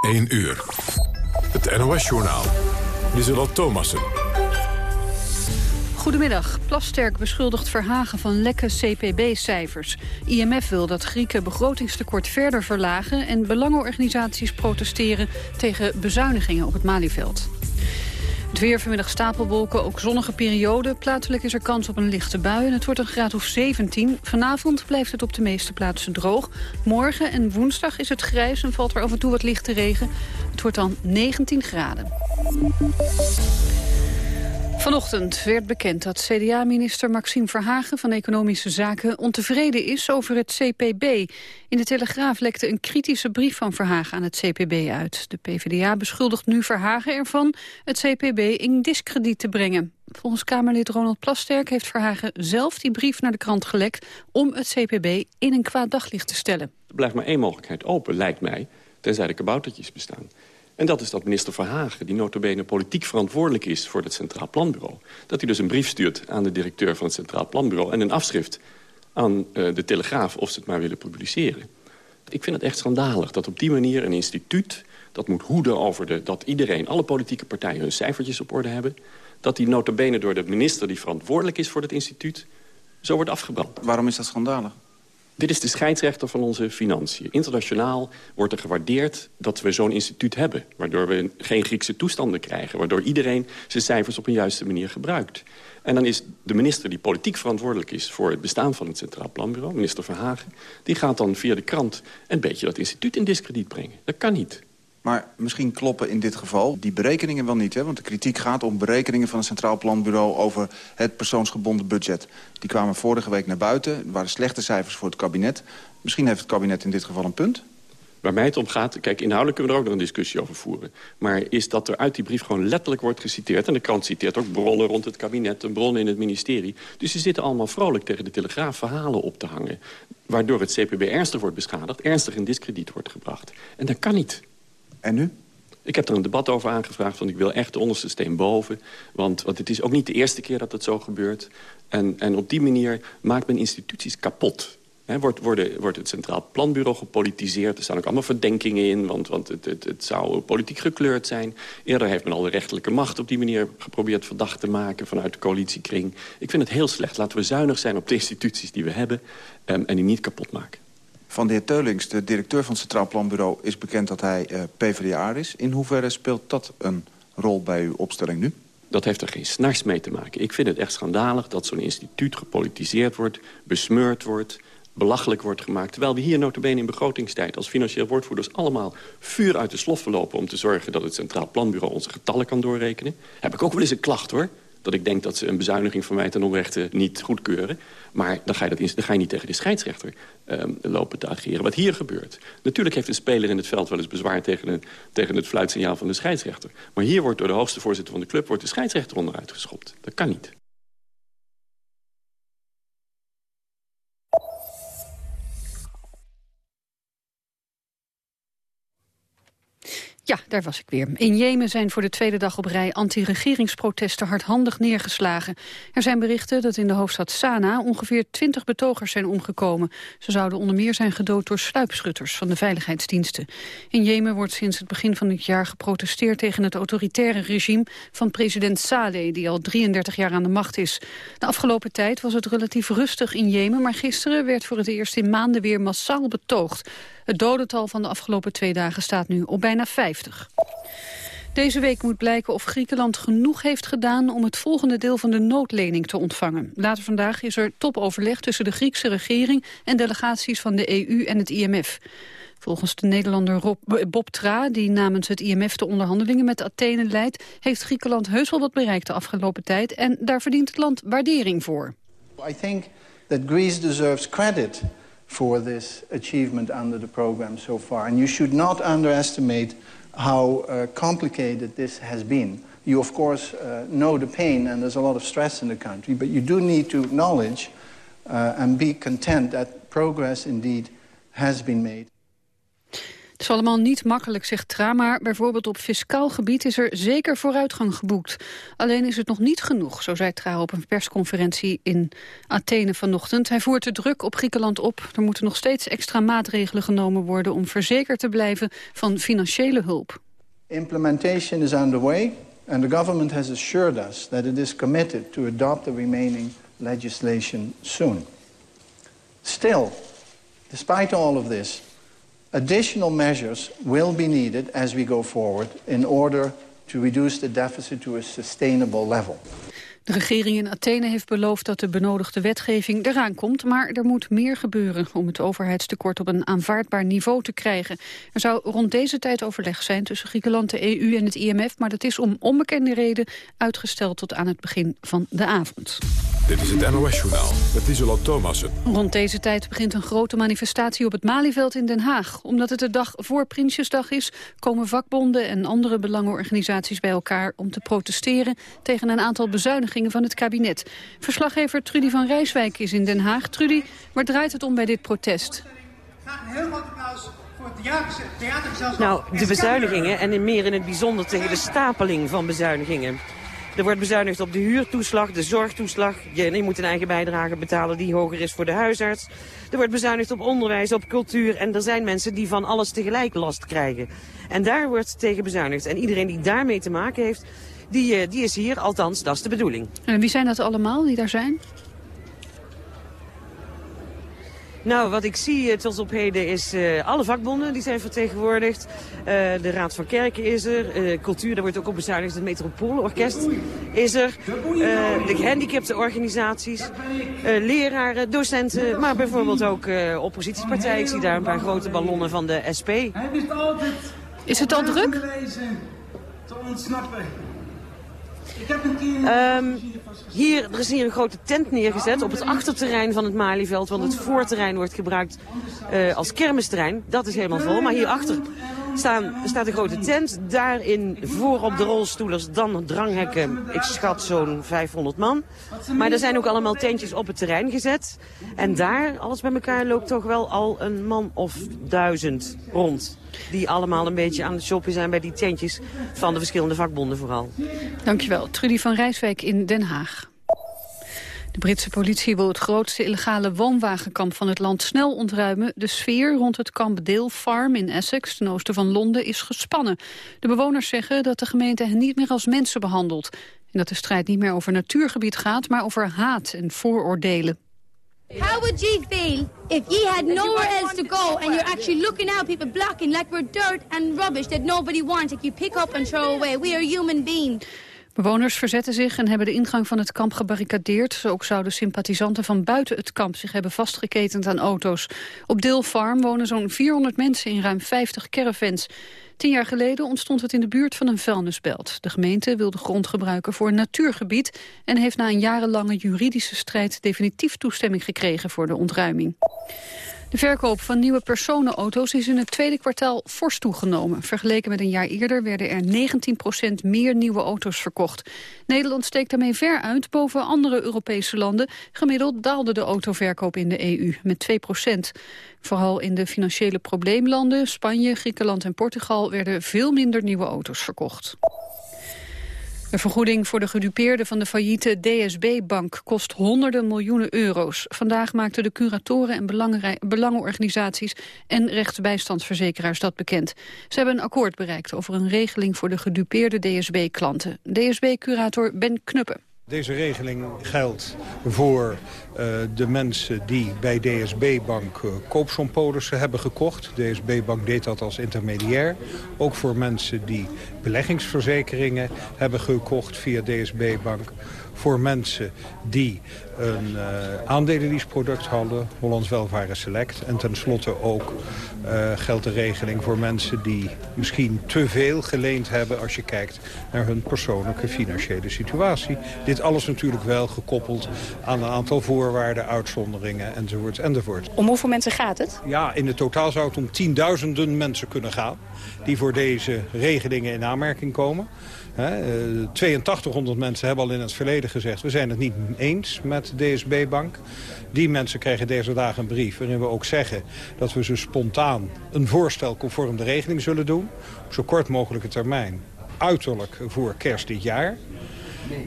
1 uur. Het NOS-journaal. Lieselot Thomassen. Goedemiddag. Plasterk beschuldigt Verhagen van lekke CPB-cijfers. IMF wil dat Grieken begrotingstekort verder verlagen... en belangenorganisaties protesteren tegen bezuinigingen op het Malieveld. Het weer vanmiddag stapelwolken, ook zonnige periode. Plaatselijk is er kans op een lichte bui en het wordt een graad of 17. Vanavond blijft het op de meeste plaatsen droog. Morgen en woensdag is het grijs en valt er af en toe wat lichte regen. Het wordt dan 19 graden. Vanochtend werd bekend dat CDA-minister Maxime Verhagen van Economische Zaken ontevreden is over het CPB. In de Telegraaf lekte een kritische brief van Verhagen aan het CPB uit. De PvdA beschuldigt nu Verhagen ervan het CPB in discrediet te brengen. Volgens Kamerlid Ronald Plasterk heeft Verhagen zelf die brief naar de krant gelekt om het CPB in een kwaad daglicht te stellen. Er blijft maar één mogelijkheid open, lijkt mij, tenzij de kaboutertjes bestaan. En dat is dat minister Verhagen, die notabene politiek verantwoordelijk is... voor het Centraal Planbureau... dat hij dus een brief stuurt aan de directeur van het Centraal Planbureau... en een afschrift aan uh, de Telegraaf of ze het maar willen publiceren. Ik vind het echt schandalig dat op die manier een instituut... dat moet hoeden over de, dat iedereen, alle politieke partijen... hun cijfertjes op orde hebben... dat die notabene door de minister die verantwoordelijk is voor het instituut... zo wordt afgebrand. Waarom is dat schandalig? Dit is de scheidsrechter van onze financiën. Internationaal wordt er gewaardeerd dat we zo'n instituut hebben... waardoor we geen Griekse toestanden krijgen... waardoor iedereen zijn cijfers op een juiste manier gebruikt. En dan is de minister die politiek verantwoordelijk is... voor het bestaan van het Centraal Planbureau, minister Verhagen... die gaat dan via de krant een beetje dat instituut in discrediet brengen. Dat kan niet. Maar misschien kloppen in dit geval die berekeningen wel niet. Hè? Want de kritiek gaat om berekeningen van het Centraal Planbureau... over het persoonsgebonden budget. Die kwamen vorige week naar buiten. Er waren slechte cijfers voor het kabinet. Misschien heeft het kabinet in dit geval een punt. Waar mij het om gaat, kijk, inhoudelijk kunnen we er ook nog een discussie over voeren. Maar is dat er uit die brief gewoon letterlijk wordt geciteerd... en de krant citeert ook bronnen rond het kabinet en bronnen in het ministerie. Dus die zitten allemaal vrolijk tegen de Telegraaf verhalen op te hangen. Waardoor het CPB ernstig wordt beschadigd, ernstig in discrediet wordt gebracht. En dat kan niet. En nu? Ik heb er een debat over aangevraagd, want ik wil echt de onderste steen boven. Want, want het is ook niet de eerste keer dat het zo gebeurt. En, en op die manier maakt men instituties kapot. He, wordt, worden, wordt het Centraal Planbureau gepolitiseerd. Er staan ook allemaal verdenkingen in, want, want het, het, het, zou politiek gekleurd zijn. Eerder heeft men al de rechterlijke macht op die manier geprobeerd verdacht te maken vanuit de coalitiekring. Ik vind het heel slecht. Laten we zuinig zijn op de instituties die we hebben um, en die niet kapot maken. Van de heer Teulings, de directeur van het Centraal Planbureau... is bekend dat hij uh, PvdA is. In hoeverre speelt dat een rol bij uw opstelling nu? Dat heeft er geen snars mee te maken. Ik vind het echt schandalig dat zo'n instituut gepolitiseerd wordt... besmeurd wordt, belachelijk wordt gemaakt. Terwijl we hier notabene in begrotingstijd als financieel woordvoerders... allemaal vuur uit de slof verlopen om te zorgen dat het Centraal Planbureau onze getallen kan doorrekenen. Heb ik ook wel eens een klacht hoor dat ik denk dat ze een bezuiniging van mij ten onrechte niet goedkeuren. Maar dan ga je, dat dan ga niet tegen de scheidsrechter um, lopen te ageren. Wat hier gebeurt. Natuurlijk heeft een speler in het veld wel eens bezwaar tegen, tegen het fluitsignaal van de scheidsrechter. Maar hier wordt door de hoogste voorzitter van de club wordt de scheidsrechter onderuit geschopt. Dat kan niet. Ja, daar was ik weer. In Jemen zijn voor de tweede dag op rij anti-regeringsprotesten hardhandig neergeslagen. Er zijn berichten dat in de hoofdstad Sanaa ongeveer twintig betogers zijn omgekomen. Ze zouden onder meer zijn gedood door sluipschutters van de veiligheidsdiensten. In Jemen wordt sinds het begin van het jaar geprotesteerd tegen het autoritaire regime van president Saleh, die al 33 jaar aan de macht is. De afgelopen tijd was het relatief rustig in Jemen, maar gisteren werd voor het eerst in maanden weer massaal betoogd. Het dodental van de afgelopen twee dagen staat nu op bijna 50. Deze week moet blijken of Griekenland genoeg heeft gedaan om het volgende deel van de noodlening te ontvangen. Later vandaag is er topoverleg tussen de Griekse regering en delegaties van de EU en het IMF. Volgens de Nederlander Bob Tra, die namens het IMF de onderhandelingen met Athene leidt, heeft Griekenland heus wel wat bereikt de afgelopen tijd en daar verdient het land waardering voor. For this achievement under the program so far. And you should not underestimate how uh, complicated this has been. You, of course, uh, know the pain and there's a lot of stress in the country, but you do need to acknowledge uh, and be content that progress indeed has been made. Het is allemaal niet makkelijk, zegt Tra, maar bijvoorbeeld op fiscaal gebied is er zeker vooruitgang geboekt. Alleen is het nog niet genoeg, zo zei Tra op een persconferentie in Athene vanochtend. Hij voert de druk op Griekenland op. Er moeten nog steeds extra maatregelen genomen worden om verzekerd te blijven van financiële hulp. Implementation is underway and the government has assured us that it is committed to adopt the remaining legislation soon. Still, despite all of this, Additional measures will be needed as we go forward in order to reduce the deficit to a sustainable level. De regering in Athene heeft beloofd dat de benodigde wetgeving eraan komt, maar er moet meer gebeuren om het overheidstekort op een aanvaardbaar niveau te krijgen. Er zou rond deze tijd overleg zijn tussen Griekenland, de EU en het IMF, maar dat is om onbekende reden uitgesteld tot aan het begin van de avond. Dit is het NOS-journaal met Isola Thomassen. Rond deze tijd begint een grote manifestatie op het Malieveld in Den Haag. Omdat het de dag voor Prinsjesdag is, komen vakbonden en andere belangenorganisaties bij elkaar om te protesteren tegen een aantal bezuinigingen van het kabinet. Verslaggever Trudy van Rijswijk is in Den Haag. Trudy, waar draait het om bij dit protest? Heel. Nou, de bezuinigingen en meer in het bijzonder tegen de stapeling van bezuinigingen. Er wordt bezuinigd op de huurtoeslag, de zorgtoeslag. Je, moet een eigen bijdrage betalen die hoger is voor de huisarts. Er wordt bezuinigd op onderwijs, op cultuur. En er zijn mensen die van alles tegelijk last krijgen. En daar wordt tegen bezuinigd. En iedereen die daarmee te maken heeft, die, eh, die is hier. Althans, dat is de bedoeling. En wie zijn dat allemaal die daar zijn? Nou, wat ik zie tot op heden is uh, alle vakbonden die zijn vertegenwoordigd. Uh, de Raad van Kerken is er. Uh, cultuur, daar wordt ook op bezuinigd. Het Metropoolorkest is er. de gehandicaptenorganisaties. leraren, docenten. Maar bijvoorbeeld ook oppositiepartijen. Ik zie daar een paar grote ballonnen van de SP. Is het al druk? Te ontsnappen. Um, hier, er is hier een grote tent neergezet op het achterterrein van het Malieveld. Want het voorterrein wordt gebruikt uh, als kermisterrein. Dat is helemaal vol. Maar hierachter staan, staat een grote tent. Daarin voor op de rolstoelers dan dranghekken. Ik schat zo'n 500 man. Maar er zijn ook allemaal tentjes op het terrein gezet. En daar, alles bij elkaar, loopt toch wel al een man of duizend rond. Die allemaal een beetje aan het shoppen zijn bij die tentjes van de verschillende vakbonden vooral. Dankjewel. Trudy van Rijswijk in Den Haag. De Britse politie wil het grootste illegale woonwagenkamp van het land snel ontruimen. De sfeer rond het kamp Dale Farm in Essex, ten oosten van Londen, is gespannen. De bewoners zeggen dat de gemeente hen niet meer als mensen behandelt. En dat de strijd niet meer over natuurgebied gaat, maar over haat en vooroordelen. How would you feel if you had nowhere else to go and you're actually looking out people blocking like we're dirt and rubbish that nobody wants that you pick up and throw away? We are human beings. Bewoners verzetten zich en hebben de ingang van het kamp gebarricadeerd. Ook zouden sympathisanten van buiten het kamp zich hebben vastgeketend aan auto's. Op Deel Farm wonen zo'n 400 mensen in ruim 50 caravans. Tien jaar geleden ontstond het in de buurt van een vuilnisbelt. De gemeente wil de grond gebruiken voor een natuurgebied... en heeft na een jarenlange juridische strijd definitief toestemming gekregen voor de ontruiming. De verkoop van nieuwe personenauto's is in het tweede kwartaal fors toegenomen. Vergeleken met een jaar eerder werden er 19% meer nieuwe auto's verkocht. Nederland steekt daarmee ver uit boven andere Europese landen. Gemiddeld daalde de autoverkoop in de EU met 2% Vooral in de financiële probleemlanden, Spanje, Griekenland en Portugal... werden veel minder nieuwe auto's verkocht. De vergoeding voor de gedupeerden van de failliete DSB-bank kost honderden miljoenen euro's. Vandaag maakten de curatoren en belangenorganisaties en rechtsbijstandsverzekeraars dat bekend. Ze hebben een akkoord bereikt over een regeling voor de gedupeerde DSB-klanten. DSB-curator Ben Knuppen. Deze regeling geldt voor uh, de mensen die bij DSB Bank uh, koopsompolissen hebben gekocht. DSB Bank deed dat als intermediair. Ook voor mensen die beleggingsverzekeringen hebben gekocht via DSB Bank voor mensen die een uh, aandelenleaseproduct hadden, Hollands Welvaren Select. En tenslotte ook uh, geldt de regeling voor mensen die misschien te veel geleend hebben... als je kijkt naar hun persoonlijke financiële situatie. Dit alles natuurlijk wel gekoppeld aan een aantal voorwaarden uitzonderingen enzovoort enzovoort. Om hoeveel mensen gaat het? Ja, in het totaal zou het om tienduizenden mensen kunnen gaan... die voor deze regelingen in aanmerking komen. He, 8200 mensen hebben al in het verleden gezegd... we zijn het niet eens met DSB-bank. Die mensen krijgen deze dagen een brief waarin we ook zeggen... dat we ze spontaan een voorstel conform de regeling zullen doen. Op zo kort mogelijke termijn. Uiterlijk voor kerst dit jaar.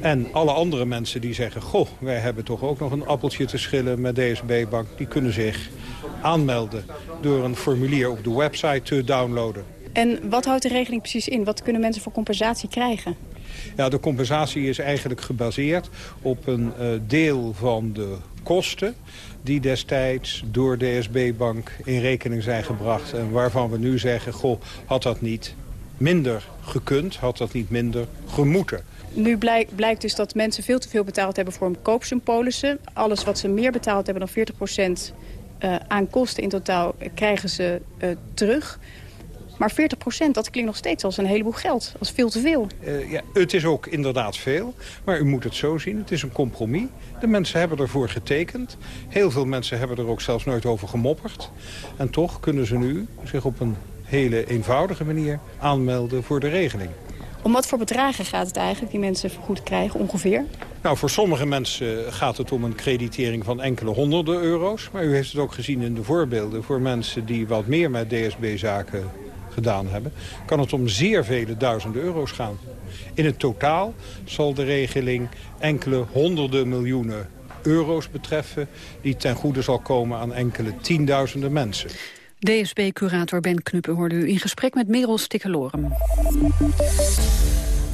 En alle andere mensen die zeggen... goh, wij hebben toch ook nog een appeltje te schillen met DSB-bank... die kunnen zich aanmelden door een formulier op de website te downloaden. En wat houdt de regeling precies in? Wat kunnen mensen voor compensatie krijgen? Ja, de compensatie is eigenlijk gebaseerd op een uh, deel van de kosten die destijds door de SB-bank in rekening zijn gebracht. En waarvan we nu zeggen, goh, had dat niet minder gekund, had dat niet minder gemoeten. Nu blijkt, dus dat mensen veel te veel betaald hebben voor een koopsumpolissen. Alles wat ze meer betaald hebben dan 40 procent uh, aan kosten in totaal krijgen ze terug. Maar 40 procent, dat klinkt nog steeds als een heleboel geld. Als veel te veel. Uh, ja, het is ook inderdaad veel. Maar u moet het zo zien, het is een compromis. De mensen hebben ervoor getekend. Heel veel mensen hebben er ook zelfs nooit over gemopperd. En toch kunnen ze nu zich op een hele eenvoudige manier aanmelden voor de regeling. Om wat voor bedragen gaat het eigenlijk die mensen vergoed krijgen ongeveer? Nou, voor sommige mensen gaat het om een creditering van enkele honderden euro's. Maar u heeft het ook gezien in de voorbeelden. Voor mensen die wat meer met DSB-zaken gedaan hebben... kan het om zeer vele duizenden euro's gaan. In het totaal zal de regeling enkele honderden miljoenen euro's betreffen... die ten goede zal komen aan enkele tienduizenden mensen. DSB-curator Ben Knuppen hoorde u in gesprek met Merel Stikkelorum.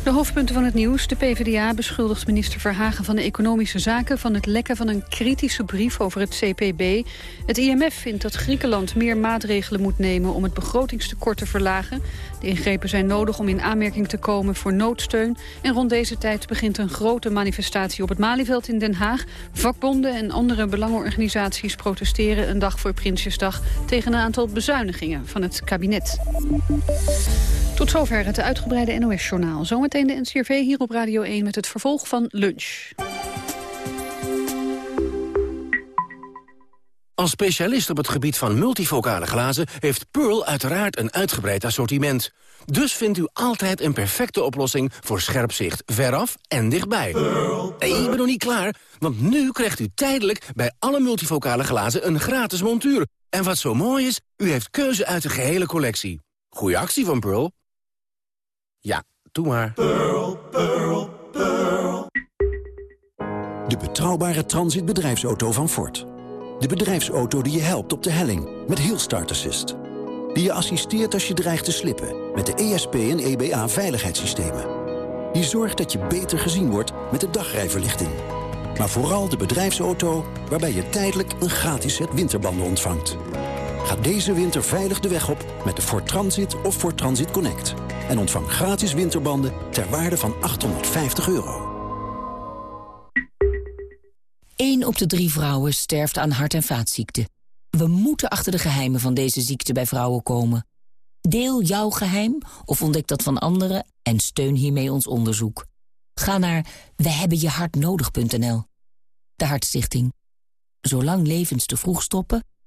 De hoofdpunten van het nieuws. De PvdA beschuldigt minister Verhagen van de Economische Zaken... van het lekken van een kritische brief over het CPB. Het IMF vindt dat Griekenland meer maatregelen moet nemen... om het begrotingstekort te verlagen. De ingrepen zijn nodig om in aanmerking te komen voor noodsteun. En rond deze tijd begint een grote manifestatie op het Malieveld in Den Haag. Vakbonden en andere belangenorganisaties protesteren een dag voor Prinsjesdag... tegen een aantal bezuinigingen van het kabinet. Tot zover het uitgebreide NOS-journaal. Zometeen de NCRV hier op Radio 1 met het vervolg van Lunch. Als specialist op het gebied van multifocale glazen... heeft Pearl uiteraard een uitgebreid assortiment. Dus vindt u altijd een perfecte oplossing voor scherp zicht veraf en dichtbij. Pearl, Nee, ik ben nog niet klaar, want nu krijgt u tijdelijk... bij alle multifocale glazen een gratis montuur. En wat zo mooi is, u heeft keuze uit de gehele collectie. Goeie actie van Pearl. Ja, doe maar. Pearl, Pearl, Pearl. De betrouwbare transitbedrijfsauto van Ford. De bedrijfsauto die je helpt op de helling met Hill Start Assist. Die je assisteert als je dreigt te slippen met de ESP en EBA veiligheidssystemen. Die zorgt dat je beter gezien wordt met de dagrijverlichting. Maar vooral de bedrijfsauto waarbij je tijdelijk een gratis set winterbanden ontvangt. Ga deze winter veilig de weg op met de Ford Transit of Ford Transit Connect. En ontvang gratis winterbanden ter waarde van 850 euro. 1 op de drie vrouwen sterft aan hart- en vaatziekten. We moeten achter de geheimen van deze ziekte bij vrouwen komen. Deel jouw geheim of ontdek dat van anderen en steun hiermee ons onderzoek. Ga naar wehebbenjehartnodig.nl. De Hartstichting. Zolang levens te vroeg stoppen,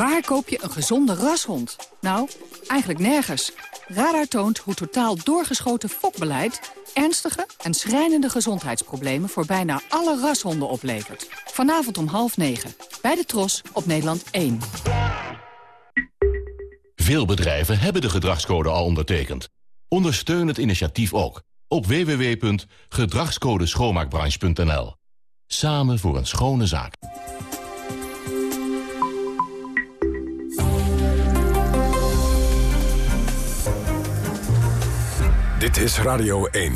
Waar koop je een gezonde rashond? Nou, eigenlijk nergens. Radar toont hoe totaal doorgeschoten fokbeleid... ernstige en schrijnende gezondheidsproblemen voor bijna alle rashonden oplevert. Vanavond om half negen. Bij de Tros op Nederland 1. Veel bedrijven hebben de gedragscode al ondertekend. Ondersteun het initiatief ook op www.gedragscodeschoonmaakbranche.nl. Samen voor een schone zaak. Dit is Radio 1.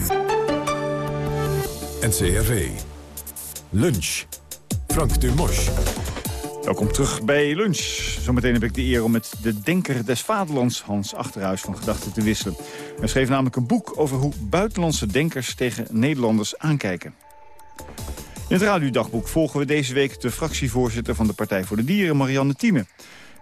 NCRV. Lunch. Frank Dumos. Welkom terug bij Lunch. Zometeen heb ik de eer om met de denker des vaderlands Hans Achterhuis van gedachten te wisselen. Hij schreef namelijk een boek over hoe buitenlandse denkers tegen Nederlanders aankijken. In het radiodagboek volgen we deze week de fractievoorzitter van de Partij voor de Dieren, Marianne Thieme.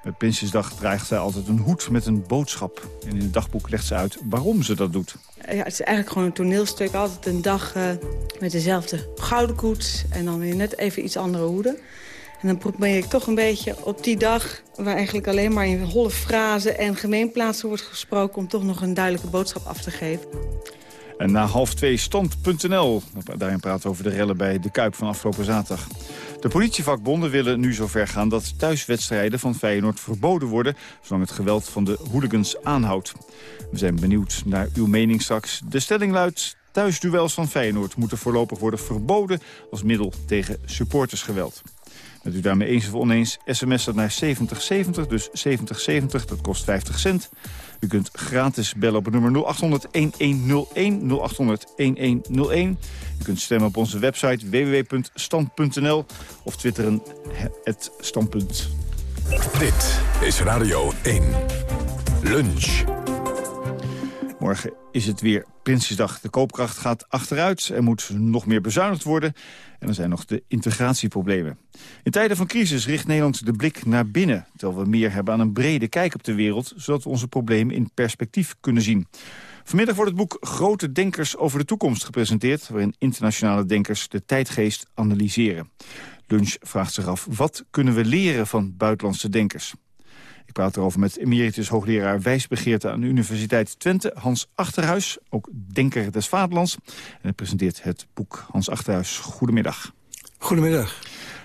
Met Prinsjesdag draagt zij altijd een hoed met een boodschap. En in het dagboek legt ze uit waarom ze dat doet. Ja, het is eigenlijk gewoon een toneelstuk. Altijd een dag uh, met dezelfde gouden koets en dan weer net even iets andere hoeden. En dan probeer ik toch een beetje op die dag... waar eigenlijk alleen maar in holle frazen en gemeenplaatsen wordt gesproken... om toch nog een duidelijke boodschap af te geven. En na half twee stand.nl. Daarin praten over de rellen bij De Kuip van afgelopen zaterdag. De politievakbonden willen nu zover gaan dat thuiswedstrijden van Feyenoord verboden worden... zolang het geweld van de hooligans aanhoudt. We zijn benieuwd naar uw mening straks. De stelling luidt... Thuisduels van Feyenoord moeten voorlopig worden verboden... als middel tegen supportersgeweld. Bent u daarmee eens of oneens, sms dat naar 7070, dus 7070, dat kost 50 cent. U kunt gratis bellen op het nummer 0800-1101, 0800-1101. U kunt stemmen op onze website www.stand.nl of twitteren het standpunt. Dit is Radio 1. Lunch. Morgen is het weer Prinsjesdag. De koopkracht gaat achteruit. Er moet nog meer bezuinigd worden. En er zijn nog de integratieproblemen. In tijden van crisis richt Nederland de blik naar binnen... terwijl we meer hebben aan een brede kijk op de wereld... zodat we onze problemen in perspectief kunnen zien. Vanmiddag wordt het boek Grote Denkers over de toekomst gepresenteerd... waarin internationale denkers de tijdgeest analyseren. Lunch vraagt zich af, wat kunnen we leren van buitenlandse denkers? Ik praat erover met emeritus hoogleraar wijsbegeerte aan de Universiteit Twente, Hans Achterhuis, ook denker des vaderlands. En hij presenteert het boek Hans Achterhuis. Goedemiddag. Goedemiddag.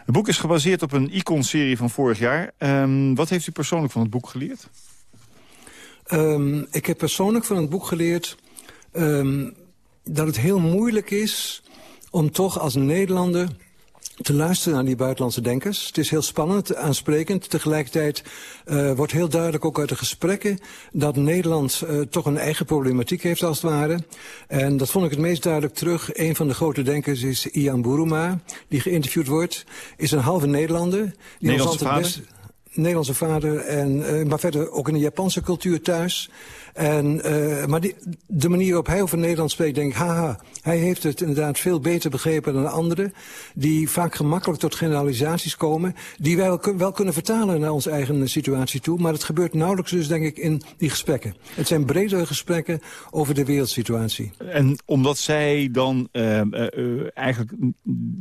Het boek is gebaseerd op een Icon-serie van vorig jaar. Um, wat heeft u persoonlijk van het boek geleerd? Um, ik heb persoonlijk van het boek geleerd um, dat het heel moeilijk is om toch als Nederlander te luisteren naar die buitenlandse denkers. Het is heel spannend, aansprekend. Tegelijkertijd uh, wordt heel duidelijk ook uit de gesprekken... dat Nederland uh, toch een eigen problematiek heeft als het ware. En dat vond ik het meest duidelijk terug. Een van de grote denkers is Ian Buruma, die geïnterviewd wordt. Is een halve Nederlander. Die Nederlandse vader? Best, Nederlandse vader, en, uh, maar verder ook in de Japanse cultuur thuis. En, uh, maar die, de manier waarop hij over Nederland spreekt, denk ik, haha, hij heeft het inderdaad veel beter begrepen dan anderen. Die vaak gemakkelijk tot generalisaties komen. Die wij wel, wel kunnen vertalen naar onze eigen situatie toe. Maar het gebeurt nauwelijks dus, denk ik, in die gesprekken. Het zijn bredere gesprekken over de wereldsituatie. En omdat zij dan uh, uh, eigenlijk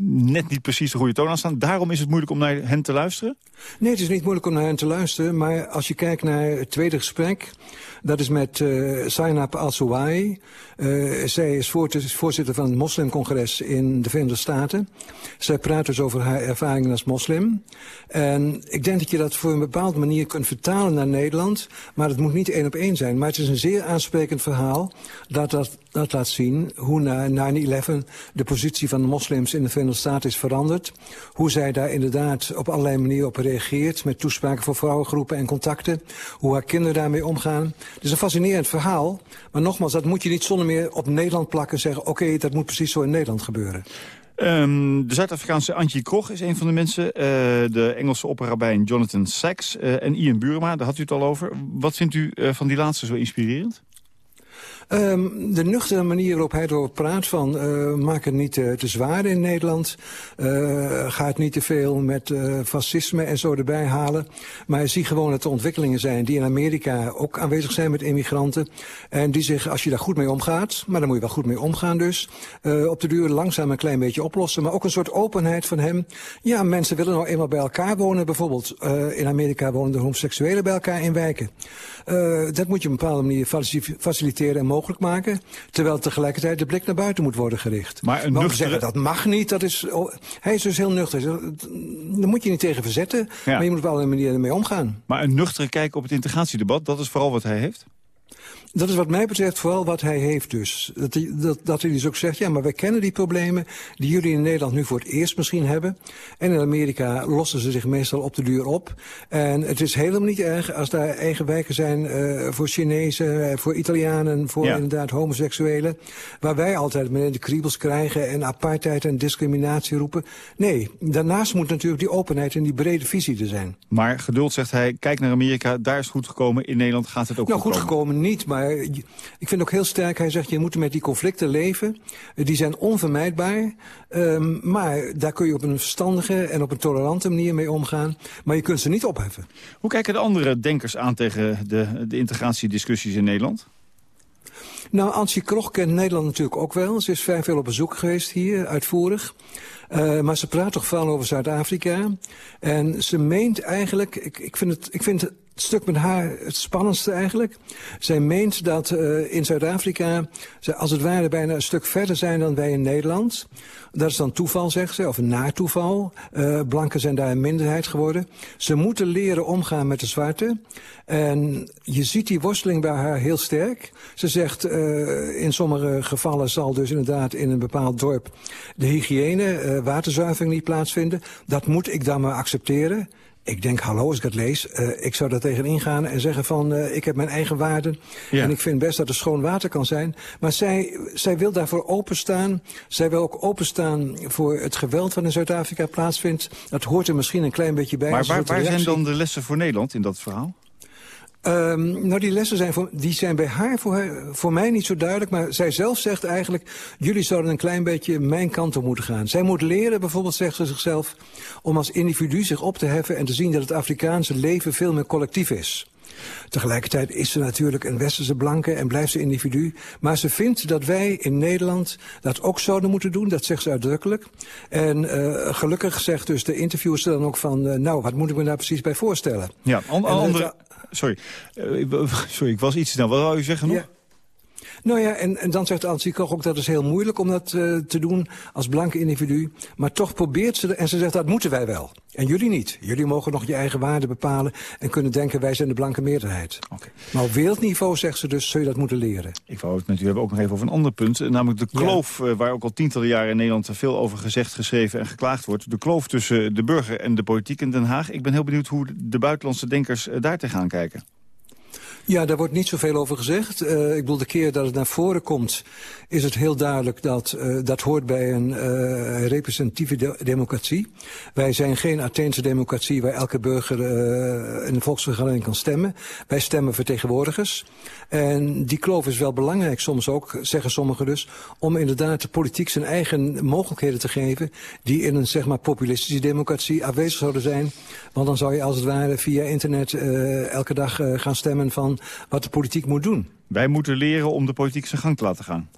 net niet precies de goede toon aanstaan... daarom is het moeilijk om naar hen te luisteren? Nee, het is niet moeilijk om naar hen te luisteren. Maar als je kijkt naar het tweede gesprek... Dat is met uh, Zainab Al-Souai. Uh, zij is voorzitter van het moslimcongres in de Verenigde Staten. Zij praat dus over haar ervaringen als moslim. En ik denk dat je dat voor een bepaalde manier kunt vertalen naar Nederland. Maar het moet niet één op één zijn. Maar het is een zeer aansprekend verhaal dat dat, dat laat zien hoe na 9-11 de positie van de moslims in de Verenigde Staten is veranderd. Hoe zij daar inderdaad op allerlei manieren op reageert met toespraken voor vrouwengroepen en contacten. Hoe haar kinderen daarmee omgaan. Is een fascinerend verhaal. Maar nogmaals, dat moet je niet zonder meer op Nederland plakken en zeggen... oké, dat moet precies zo in Nederland gebeuren. Um, de Zuid-Afrikaanse Antje Krog is een van de mensen. Uh, de Engelse opperrabijn Jonathan Sachs uh, en Ian Burma, daar had u het al over. Wat vindt u uh, van die laatste zo inspirerend? Um, de nuchtere manier waarop hij erover praat van uh, maak het niet te, te zwaar in Nederland. Uh, ga het niet te veel met fascisme en zo erbij halen. Maar hij ziet gewoon dat er ontwikkelingen zijn die in Amerika ook aanwezig zijn met immigranten. En die zich, als je daar goed mee omgaat, maar daar moet je wel goed mee omgaan dus, op de duur langzaam een klein beetje oplossen. Maar ook een soort openheid van hem. Ja, mensen willen nou eenmaal bij elkaar wonen. Bijvoorbeeld in Amerika wonen de homoseksuelen bij elkaar in wijken. Dat moet je op een bepaalde manier faciliteren en mogelijk maken. Terwijl tegelijkertijd de blik naar buiten moet worden gericht. Maar een nuchtere... zeggen dat mag niet. Dat is, oh, hij is dus heel nuchter. Daar moet je niet tegen verzetten. Ja. Maar je moet op allerlei manieren mee omgaan. Maar een nuchtere kijk op het integratiedebat, dat is vooral wat hij heeft? Dat is wat mij betreft vooral wat hij heeft dus. Dat hij, dat, dat hij dus ook zegt, ja, maar wij kennen die problemen... die jullie in Nederland nu voor het eerst misschien hebben. En in Amerika lossen ze zich meestal op de duur op. En het is helemaal niet erg als daar eigen wijken zijn uh, voor Chinezen... Uh, voor Italianen, voor ja. inderdaad homoseksuelen... waar wij altijd meteen de kriebels krijgen... en apartheid en discriminatie roepen. Nee, daarnaast moet natuurlijk die openheid en die brede visie er zijn. Maar geduld, zegt hij, kijk naar Amerika, daar is goed gekomen. In Nederland gaat het ook nou, goed, goed gekomen niet, maar ik vind ook heel sterk, hij zegt, je moet met die conflicten leven. Die zijn onvermijdbaar, um, maar daar kun je op een verstandige en op een tolerante manier mee omgaan. Maar je kunt ze niet opheffen. Hoe kijken de andere denkers aan tegen de, de integratiediscussies in Nederland? Nou, Antje Krog kent Nederland natuurlijk ook wel. Ze is vrij veel op bezoek geweest hier, uitvoerig. Uh, maar ze praat toch vooral over Zuid-Afrika. En ze meent eigenlijk, ik, ik, vind het, ik vind het stuk met haar het spannendste eigenlijk. Zij meent dat uh, in Zuid-Afrika ze als het ware bijna een stuk verder zijn dan wij in Nederland. Dat is dan toeval, zegt ze, of een natoeval. Uh, blanken zijn daar een minderheid geworden. Ze moeten leren omgaan met de zwarte. En je ziet die worsteling bij haar heel sterk. Ze zegt, uh, in sommige gevallen zal dus inderdaad in een bepaald dorp de hygiëne, waterzuivering niet plaatsvinden. Dat moet ik dan maar accepteren. Ik denk, hallo, als ik het lees, uh, ik zou daar tegen ingaan en zeggen van... Uh, ik heb mijn eigen waarden ja. en ik vind best dat er schoon water kan zijn. Maar zij, zij wil daarvoor openstaan. Zij wil ook openstaan voor het geweld wat in Zuid-Afrika plaatsvindt. Dat hoort er misschien een klein beetje bij. Maar waar, waar zijn dan de lessen voor Nederland in dat verhaal? Um, nou, die lessen zijn, voor, die zijn bij haar voor, voor mij niet zo duidelijk. Maar zij zelf zegt eigenlijk, jullie zouden een klein beetje mijn kant op moeten gaan. Zij moet leren, bijvoorbeeld zegt ze zichzelf, om als individu zich op te heffen... en te zien dat het Afrikaanse leven veel meer collectief is. Tegelijkertijd is ze natuurlijk een westerse blanke en blijft ze individu. Maar ze vindt dat wij in Nederland dat ook zouden moeten doen. Dat zegt ze uitdrukkelijk. En uh, gelukkig zegt dus de interviewster dan ook van... Uh, nou, wat moet ik me daar precies bij voorstellen? Ja, on, andere... Sorry. Uh, sorry, ik was iets snel. Wat wou u zeggen nog? Ja. Nou ja, en, en dan zegt Antje Koch ook dat is heel moeilijk om dat uh, te doen als blanke individu. Maar toch probeert ze, en ze zegt dat moeten wij wel. En jullie niet. Jullie mogen nog je eigen waarde bepalen en kunnen denken wij zijn de blanke meerderheid. Okay. Maar op wereldniveau zegt ze dus, zul je dat moeten leren. Ik wou het met u hebben ook nog even over een ander punt. Namelijk de kloof, ja. uh, waar ook al tientallen jaren in Nederland veel over gezegd, geschreven en geklaagd wordt. De kloof tussen de burger en de politiek in Den Haag. Ik ben heel benieuwd hoe de buitenlandse denkers daar tegenaan kijken. Ja, daar wordt niet zoveel over gezegd. Uh, ik bedoel, de keer dat het naar voren komt... is het heel duidelijk dat uh, dat hoort bij een uh, representatieve de democratie. Wij zijn geen Atheense democratie... waar elke burger in een volksvergadering kan stemmen. Wij stemmen vertegenwoordigers. En die kloof is wel belangrijk soms ook, zeggen sommigen dus... om inderdaad de politiek zijn eigen mogelijkheden te geven... die in een zeg maar populistische democratie afwezig zouden zijn. Want dan zou je als het ware via internet elke dag gaan stemmen van wat de politiek moet doen. Wij moeten leren om de politiek zijn gang te laten gaan.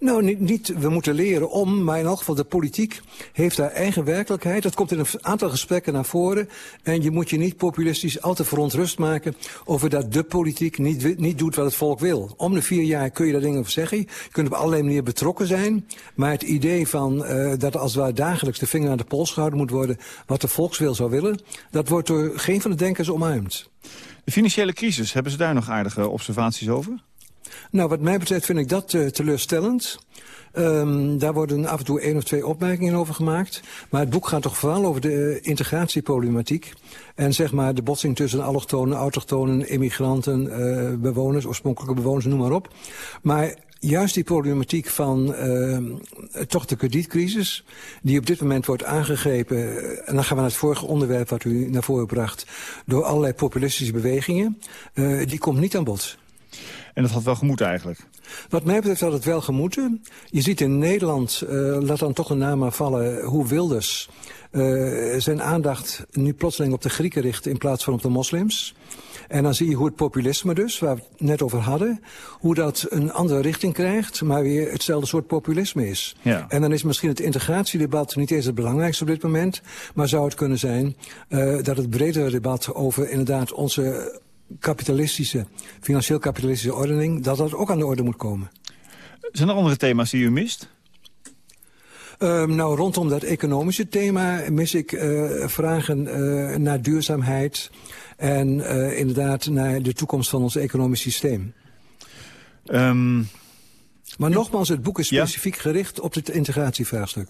Nou, niet, niet, we moeten leren om, maar in elk geval de politiek heeft haar eigen werkelijkheid. Dat komt in een aantal gesprekken naar voren. En je moet je niet populistisch al te verontrust maken over dat de politiek niet, niet doet wat het volk wil. Om de vier jaar kun je daar dingen over zeggen. Je kunt op allerlei manieren betrokken zijn. Maar het idee van uh, dat als het dagelijks de vinger aan de pols gehouden moet worden wat de volkswil zou willen, dat wordt door geen van de denkers omarmd. De financiële crisis, hebben ze daar nog aardige observaties over? Nou, wat mij betreft vind ik dat uh, teleurstellend. Um, daar worden af en toe één of twee opmerkingen over gemaakt. Maar het boek gaat toch vooral over de uh, integratieproblematiek. En zeg maar de botsing tussen allochtonen, autochtonen, immigranten, uh, bewoners, oorspronkelijke bewoners, noem maar op. Maar juist die problematiek van uh, toch de kredietcrisis... die op dit moment wordt aangegrepen... en dan gaan we naar het vorige onderwerp wat u naar voren bracht... door allerlei populistische bewegingen, uh, die komt niet aan bod. En dat had wel gemoeten eigenlijk? Wat mij betreft had het wel gemoeten. Je ziet in Nederland, uh, laat dan toch een naam maar vallen, hoe Wilders... Uh, zijn aandacht nu plotseling op de Grieken richt in plaats van op de moslims. En dan zie je hoe het populisme dus, waar we het net over hadden... hoe dat een andere richting krijgt, maar weer hetzelfde soort populisme is. Ja. En dan is misschien het integratiedebat niet eens het belangrijkste op dit moment... maar zou het kunnen zijn uh, dat het bredere debat over inderdaad onze kapitalistische, financieel kapitalistische ordening... dat dat ook aan de orde moet komen. Zijn er andere thema's die u mist? Um, nou, rondom dat economische thema mis ik uh, vragen uh, naar duurzaamheid... en uh, inderdaad naar de toekomst van ons economisch systeem. Ehm, maar nogmaals, het boek is specifiek gericht op het integratievraagstuk.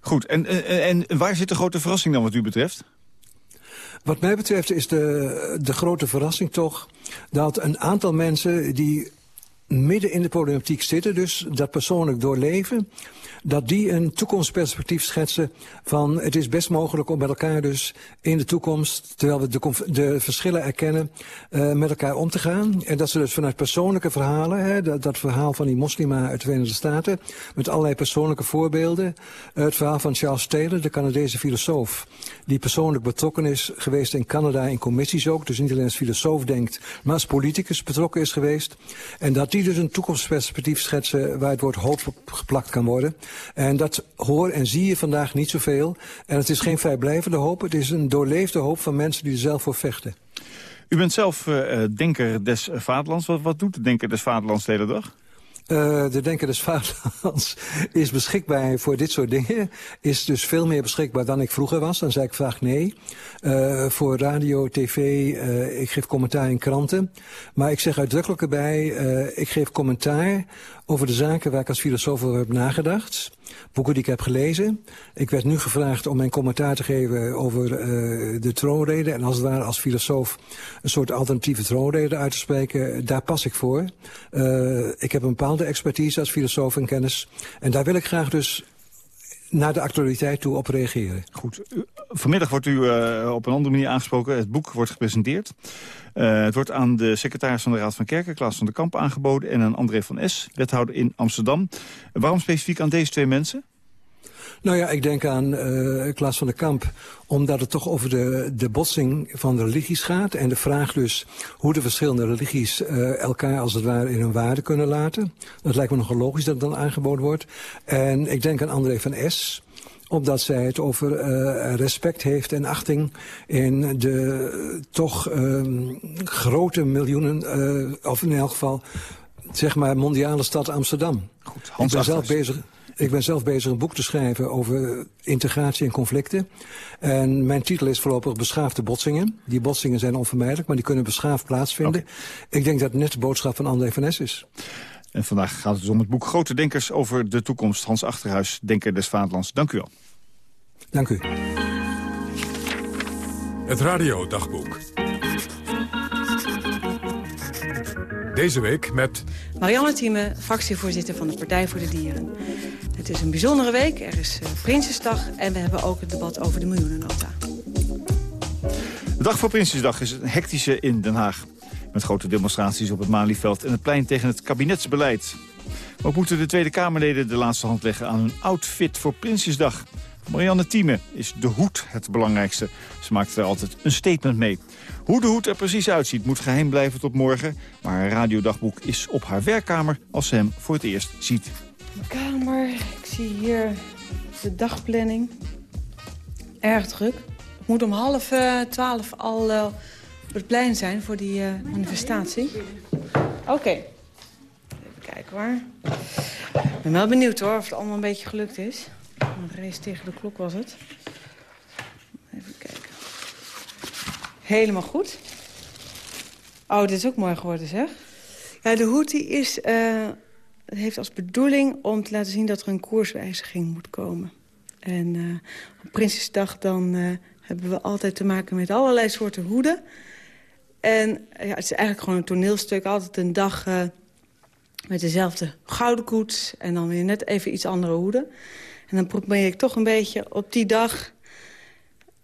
Goed, en, en, en waar zit de grote verrassing dan wat u betreft? Wat mij betreft is de, de grote verrassing toch... dat een aantal mensen die midden in de problematiek zitten, dus dat persoonlijk doorleven dat die een toekomstperspectief schetsen van het is best mogelijk om met elkaar dus in de toekomst, terwijl we de, de verschillen erkennen, uh, met elkaar om te gaan. En dat ze dus vanuit persoonlijke verhalen, hè, dat, verhaal van die moslima uit de Verenigde Staten, met allerlei persoonlijke voorbeelden. Het verhaal van Charles Taylor, de Canadese filosoof, die persoonlijk betrokken is geweest in Canada in commissies ook, dus niet alleen als filosoof denkt, maar als politicus betrokken is geweest. En dat die dus een toekomstperspectief schetsen waar het woord hoop op geplakt kan worden. En dat hoor en zie je vandaag niet zoveel. En het is geen vrijblijvende hoop, het is een doorleefde hoop van mensen die er zelf voor vechten. U bent zelf uh, denker des vaderlands. Wat, wat doet de denker des vaderlands de hele dag? Uh, de Denker des Vaderlands is beschikbaar voor dit soort dingen. Is dus veel meer beschikbaar dan ik vroeger was. Dan zei ik vaak nee. Uh, voor radio, tv, uh, ik geef commentaar in kranten. Maar ik zeg uitdrukkelijk erbij, ik geef commentaar over de zaken waar ik als filosoof over heb nagedacht. Boeken die ik heb gelezen. Ik werd nu gevraagd om mijn commentaar te geven over uh, de troonrede. En als het ware als filosoof een soort alternatieve troonrede uit te spreken. Daar pas ik voor. Uh, ik heb een bepaalde expertise als filosoof en kennis. En daar wil ik graag dus naar de actualiteit toe op reageren. Goed. Vanmiddag wordt u uh, op een andere manier aangesproken. Het boek wordt gepresenteerd. Uh, het wordt aan de secretaris van de Raad van Kerken, Klaas van der Kamp, aangeboden... en aan André van S., wethouder in Amsterdam. waarom specifiek aan deze twee mensen? Nou ja, ik denk aan uh, Klaas van der Kamp, omdat het toch over de, de botsing van de religies gaat. En de vraag dus hoe de verschillende religies uh, elkaar als het ware in hun waarde kunnen laten. Dat lijkt me nogal logisch dat het dan aangeboden wordt. En ik denk aan André van S., omdat zij het over uh, respect heeft en achting in de toch uh, grote miljoenen, of in elk geval, zeg maar, mondiale stad Amsterdam. Goed, Hans ik ben zelf bezig. Ik ben zelf bezig een boek te schrijven over integratie en conflicten. En mijn titel is voorlopig Beschaafde botsingen. Die botsingen zijn onvermijdelijk, maar die kunnen beschaafd plaatsvinden. Okay. Ik denk dat het net de boodschap van André van Es is. En vandaag gaat het dus om het boek Grote Denkers over de toekomst. Hans Achterhuis, Denker des Vaderlands. Dank u wel. Dank u. Het radiodagboek. Deze week met... Marianne Thieme, fractievoorzitter van de Partij voor de Dieren. Het is een bijzondere week, er is uh, Prinsjesdag... en we hebben ook het debat over de miljoenennota. De dag voor Prinsjesdag is een hectische in Den Haag. Met grote demonstraties op het Malieveld en het plein tegen het kabinetsbeleid. Ook moeten de Tweede Kamerleden de laatste hand leggen aan hun outfit voor Prinsjesdag. Marianne Thieme is de hoed het belangrijkste. Ze maakt er altijd een statement mee. Hoe de hoed er precies uitziet moet geheim blijven tot morgen. Maar haar radiodagboek is op haar werkkamer als ze hem voor het eerst ziet. Kamer, ik zie hier de dagplanning. Erg druk. Ik moet om half uh, twaalf al uh, op het plein zijn voor die uh, manifestatie. Oké. Even kijken waar. Ik ben wel benieuwd hoor of het allemaal een beetje gelukt is. Een race tegen de klok was het. Even kijken. Helemaal goed. Oh, dit is ook mooi geworden, zeg. Ja, de hoed is, uh, heeft als bedoeling om te laten zien dat er een koerswijziging moet komen. En uh, op Prinsjesdag dan uh, hebben we altijd te maken met allerlei soorten hoeden. En ja, het is eigenlijk gewoon een toneelstuk. Altijd een dag met dezelfde gouden koets en dan weer net even iets andere hoeden. En dan probeer ik toch een beetje op die dag...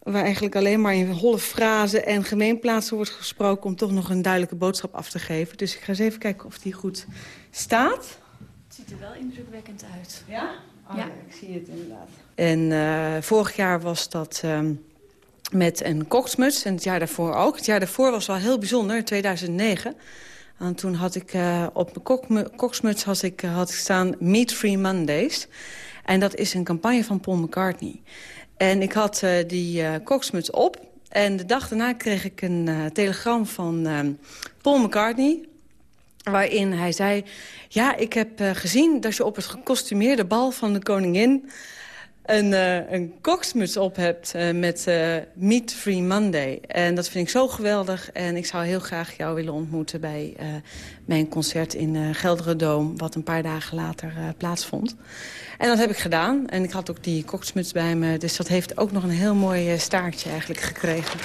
waar eigenlijk alleen maar in holle frazen en gemeenplaatsen wordt gesproken... om toch nog een duidelijke boodschap af te geven. Dus ik ga eens even kijken of die goed staat. Het ziet er wel indrukwekkend uit. Ja? Oh, ja. ik zie het inderdaad. En uh, vorig jaar was dat um, met een koksmuts en het jaar daarvoor ook. Het jaar daarvoor was wel heel bijzonder, in 2009... En toen had ik uh, op mijn koksmuts had ik, uh, had ik staan Meat Free Mondays. En dat is een campagne van Paul McCartney. En ik had uh, die uh, koksmuts op. En de dag daarna kreeg ik een uh, telegram van Paul McCartney... waarin hij zei... ja, ik heb gezien dat je op het gekostumeerde bal van de koningin... een, uh, een koksmuts op hebt uh, met Meat Free Monday. En dat vind ik zo geweldig. En ik zou heel graag jou willen ontmoeten bij mijn concert in uh, Gelderdoom... wat een paar dagen later plaatsvond. En dat heb ik gedaan. En ik had ook die koksmuts bij me. Dus dat heeft ook nog een heel mooi staartje eigenlijk gekregen.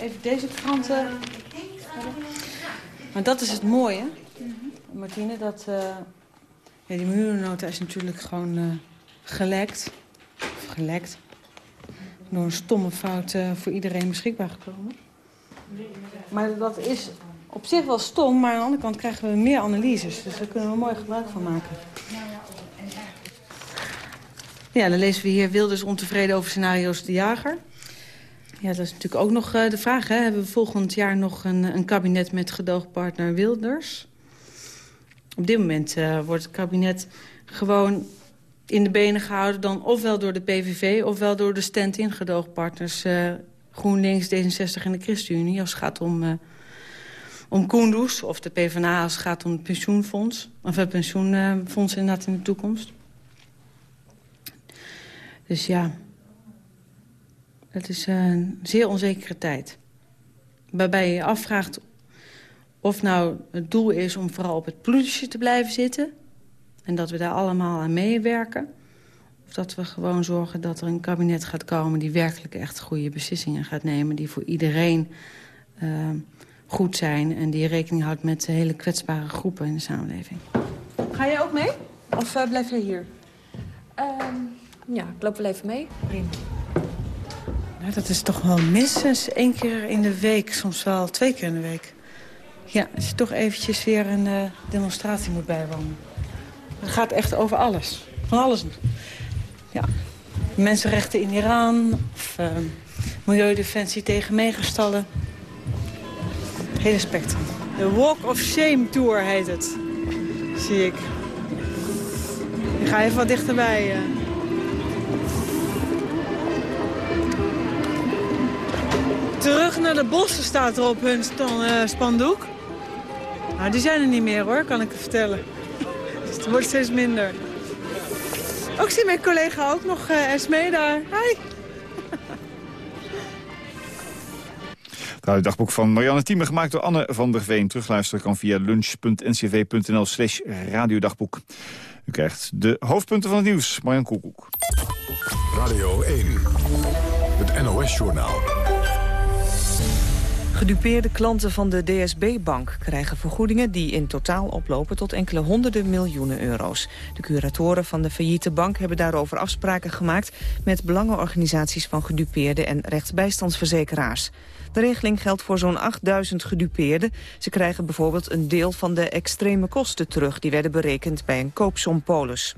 Even deze kranten. Maar dat is het mooie, Martine, dat... ja, die muurnota is natuurlijk gewoon gelekt. Of gelekt. Door een stomme fout uh, voor iedereen beschikbaar gekomen. Maar dat is op zich wel stom, maar aan de andere kant krijgen we meer analyses. Dus daar kunnen we mooi gebruik van maken. Ja, dan lezen we hier Wilders ontevreden over scenario's de jager. Ja, dat is natuurlijk ook nog uh, de vraag. Hè? Hebben we volgend jaar nog een, een kabinet met gedoogpartner Wilders? Op dit moment uh, wordt het kabinet gewoon in de benen gehouden dan ofwel door de PVV... ofwel door de stand-in gedoogpartners uh, GroenLinks, D66 en de ChristenUnie... als het gaat om, uh, om Koenders of de PvdA als het gaat om het pensioenfonds... of het pensioenfonds inderdaad in de toekomst. Dus ja, het is een zeer onzekere tijd. Waarbij je je afvraagt of nou het doel is om vooral op het ploesje te blijven zitten... En dat we daar allemaal aan meewerken. Of dat we gewoon zorgen dat er een kabinet gaat komen... die werkelijk echt goede beslissingen gaat nemen... die voor iedereen uh, goed zijn... en die rekening houdt met hele kwetsbare groepen in de samenleving. Ga jij ook mee? Of uh, blijf jij hier? Um, ja, ik loop wel even mee. Prima. Dat is toch wel minstens één keer in de week. Soms wel twee keer in de week. Ja, als je toch eventjes weer een uh, demonstratie moet bijwonen. Het gaat echt over alles. Van alles. Ja. Mensenrechten in Iran. Of uh, milieudefensie tegen megastallen. Hele spectrum. De Walk of Shame Tour heet het. Zie ik. Ik ga even wat dichterbij. Uh. Terug naar de bossen staat er op hun uh, spandoek. Nou, die zijn er niet meer hoor, kan ik je vertellen. Het wordt steeds minder. Ook zie mijn collega ook nog, uh, Esme daar. Hi. Het dagboek van Marianne Thieme, gemaakt door Anne van der Veen. Terugluisteren kan via lunch.ncv.nl slash radiodagboek. U krijgt de hoofdpunten van het nieuws. Marjan Koekoek. Radio 1, het NOS-journaal. Gedupeerde klanten van de DSB-bank krijgen vergoedingen die in totaal oplopen tot enkele honderden miljoenen euro's. De curatoren van de failliete bank hebben daarover afspraken gemaakt met belangenorganisaties van gedupeerden en rechtsbijstandsverzekeraars. De regeling geldt voor zo'n 8000 gedupeerden. Ze krijgen bijvoorbeeld een deel van de extreme kosten terug die werden berekend bij een koopsompolis.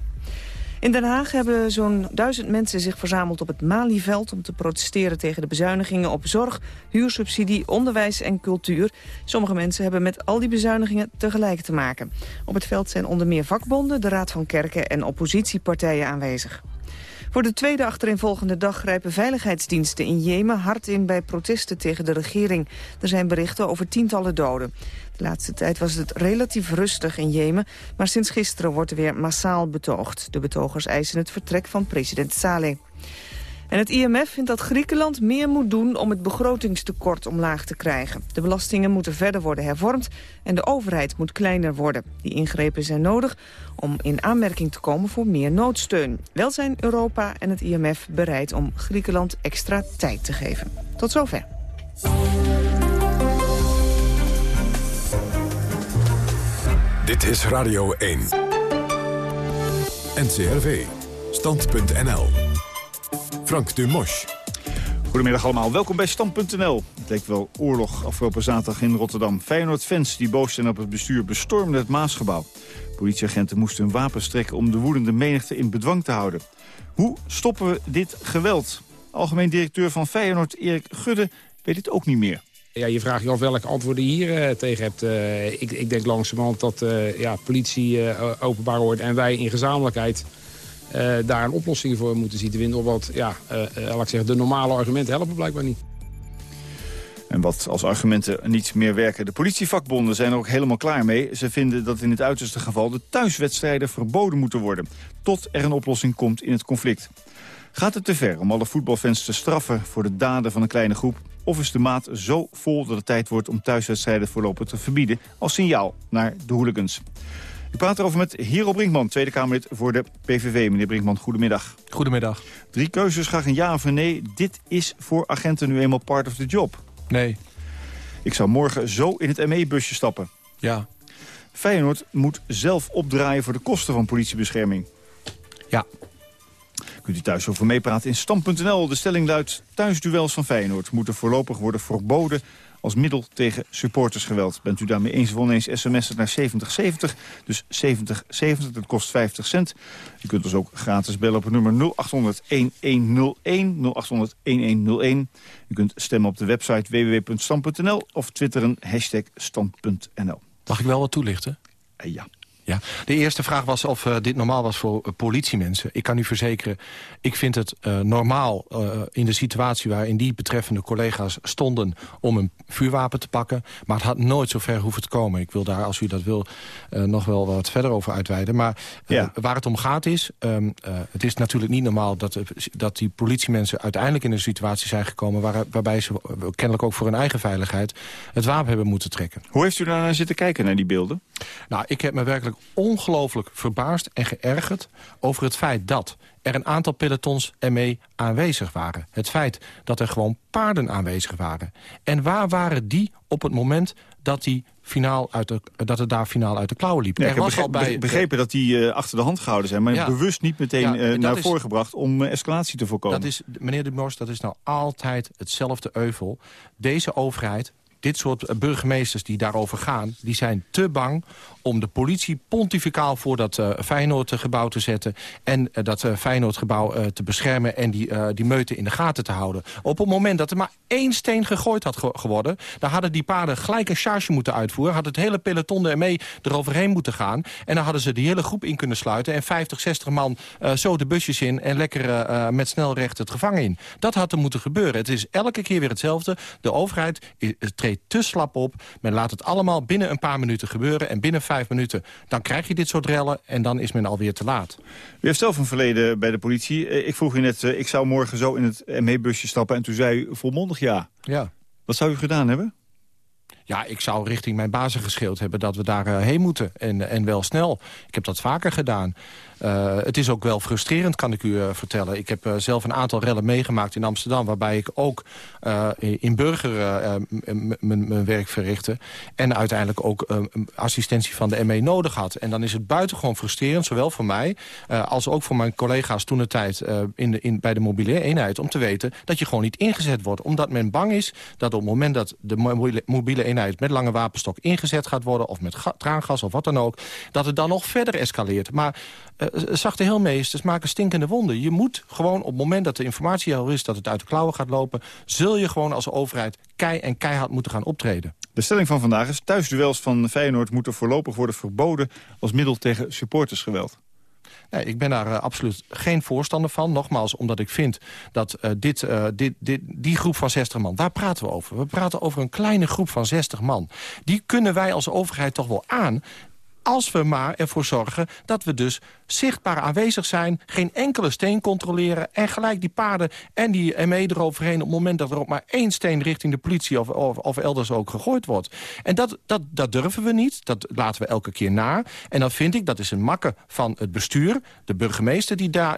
In Den Haag hebben zo'n duizend mensen zich verzameld op het Malieveld... om te protesteren tegen de bezuinigingen op zorg, huursubsidie, onderwijs en cultuur. Sommige mensen hebben met al die bezuinigingen tegelijk te maken. Op het veld zijn onder meer vakbonden, de Raad van Kerken en oppositiepartijen aanwezig. Voor de tweede achtereenvolgende dag grijpen veiligheidsdiensten in Jemen hard in bij protesten tegen de regering. Er zijn berichten over tientallen doden. De laatste tijd was het relatief rustig in Jemen, maar sinds gisteren wordt er weer massaal betoogd. De betogers eisen het vertrek van president Saleh. En het IMF vindt dat Griekenland meer moet doen om het begrotingstekort omlaag te krijgen. De belastingen moeten verder worden hervormd en de overheid moet kleiner worden. Die ingrepen zijn nodig om in aanmerking te komen voor meer noodsteun. Wel zijn Europa en het IMF bereid om Griekenland extra tijd te geven. Tot zover. Dit is Radio 1. NCRV. Stand.nl. Frank Dumosch. Goedemiddag allemaal, welkom bij Stand.nl. Het leek wel oorlog afgelopen zaterdag in Rotterdam. Feyenoord-fans die boos zijn op het bestuur bestormden het Maasgebouw. Politieagenten moesten hun wapens trekken om de woedende menigte in bedwang te houden. Hoe stoppen we dit geweld? Algemeen directeur van Feyenoord, Erik Gudde, weet het ook niet meer. Ja, je vraagt je af welke antwoorden je hier uh, tegen hebt. Uh, ik, ik, denk langzamerhand dat uh, ja, politie, openbaar orde en wij in gezamenlijkheid... daar een oplossing voor moeten zien te vinden. Want ja, laat ik zeggen, de normale argumenten helpen blijkbaar niet. En wat als argumenten niet meer werken. De politievakbonden zijn er ook helemaal klaar mee. Ze vinden dat in het uiterste geval de thuiswedstrijden verboden moeten worden. Tot er een oplossing komt in het conflict. Gaat het te ver om alle voetbalfans te straffen voor de daden van een kleine groep? Of is de maat zo vol dat het tijd wordt om thuiswedstrijden voorlopig te verbieden... als signaal naar de hooligans? Ik praat erover met Hero Brinkman, Tweede Kamerlid voor de PVV. Meneer Brinkman, goedemiddag. Goedemiddag. Drie keuzes, graag een ja of een nee. Dit is voor agenten nu eenmaal part of the job. Nee. Ik zou morgen zo in het ME-busje stappen. Ja. Feyenoord moet zelf opdraaien voor de kosten van politiebescherming. Ja. Kunt u thuis over meepraten in stam.nl. De stelling luidt, thuisduels van Feyenoord moeten voorlopig worden verboden als middel tegen supportersgeweld. Bent u daarmee eens of oneens sms'en naar 7070, dus 7070, dat kost 50 cent. U kunt ons ook gratis bellen op het nummer 0800-1101, 0800-1101. U kunt stemmen op de website www.stam.nl of twitteren hashtag stam.nl. Mag ik wel wat toelichten? Uh, ja. Ja. De eerste vraag was of uh, dit normaal was voor uh, politiemensen. Ik kan u verzekeren, ik vind het uh, normaal in de situatie... waarin die betreffende collega's stonden om een vuurwapen te pakken. Maar het had nooit zo ver hoeven te komen. Ik wil daar, als u dat wil, nog wel wat verder over uitweiden. Maar ja. waar het om gaat is... Um, het is natuurlijk niet normaal dat, dat die politiemensen uiteindelijk in een situatie zijn gekomen... Waar, waarbij ze kennelijk ook voor hun eigen veiligheid het wapen hebben moeten trekken. Hoe heeft u daar naar zitten kijken, naar die beelden? Nou, ik heb me werkelijk ongelooflijk verbaasd en geërgerd over het feit dat er een aantal pelotons ermee aanwezig waren. Het feit dat er gewoon paarden aanwezig waren. En waar waren die op het moment dat, die finaal uit de, dat het daar finaal uit de klauwen liep? Ja, er was begrepen, al bij, begrepen dat die uh, achter de hand gehouden zijn... maar ja, bewust niet meteen ja, uh, naar voren gebracht om uh, escalatie te voorkomen. Dat is, meneer de Mors, dat is nou altijd hetzelfde euvel. Deze overheid dit soort burgemeesters die daarover gaan... die zijn te bang om de politie pontificaal voor dat uh, Feyenoordgebouw te zetten... en uh, dat uh, Feyenoordgebouw te beschermen en die, die meute in de gaten te houden. Op het moment dat er maar één steen gegooid had ge geworden... dan hadden die paarden gelijk een charge moeten uitvoeren... had het hele peloton ermee eroverheen moeten gaan... en dan hadden ze die hele groep in kunnen sluiten... en 50, 60 man zo de busjes in en lekker met snelrecht het gevangen in. Dat had er moeten gebeuren. Het is elke keer weer hetzelfde. De overheid is, te slap op. Men laat het allemaal binnen een paar minuten gebeuren... en binnen vijf minuten, dan krijg je dit soort rellen... en dan is men alweer te laat. U heeft zelf een verleden bij de politie. Ik vroeg u net, ik zou morgen zo in het ME-busje stappen... en toen zei u volmondig ja. Ja. Wat zou u gedaan hebben? Ja, ik zou richting mijn bazen geschreeuwd hebben dat we daar uh, heen moeten. En, en wel snel. Ik heb dat vaker gedaan. Uh, het is ook wel frustrerend, kan ik u uh, vertellen. Ik heb uh, zelf een aantal rellen meegemaakt in Amsterdam... waarbij ik ook in burger mijn werk verrichtte... en uiteindelijk ook assistentie van de ME nodig had. En dan is het buitengewoon frustrerend, zowel voor mij... als ook voor mijn collega's toen de tijd in de, in, bij de mobiele eenheid... om te weten dat je gewoon niet ingezet wordt. Omdat men bang is dat op het moment dat de mobiele, mobiele eenheid... met lange wapenstok ingezet gaat worden... of met traangas of wat dan ook... dat het dan nog verder escaleert. Maar zachte heelmeesters maken stinkende wonden. Je moet gewoon op het moment dat de informatie al is... dat het uit de klauwen gaat lopen... zul je gewoon als overheid kei en keihard moeten gaan optreden. De stelling van vandaag is... thuisduels van Feyenoord moeten voorlopig worden verboden... als middel tegen supportersgeweld. Nee, ik ben daar uh, absoluut geen voorstander van. Nogmaals, omdat ik vind dat uh, dit, uh, dit, dit, die groep van 60 man... waar praten we over? We praten over een kleine groep van 60 man. Die kunnen wij als overheid toch wel aan als we maar ervoor zorgen dat we dus zichtbaar aanwezig zijn... geen enkele steen controleren en gelijk die paarden en die ME eroverheen... op het moment dat er ook maar één steen richting de politie of, of, elders ook gegooid wordt. En dat, dat, dat durven we niet, dat laten we elke keer na. En dan vind ik, dat is een makke van het bestuur... de burgemeester die daar,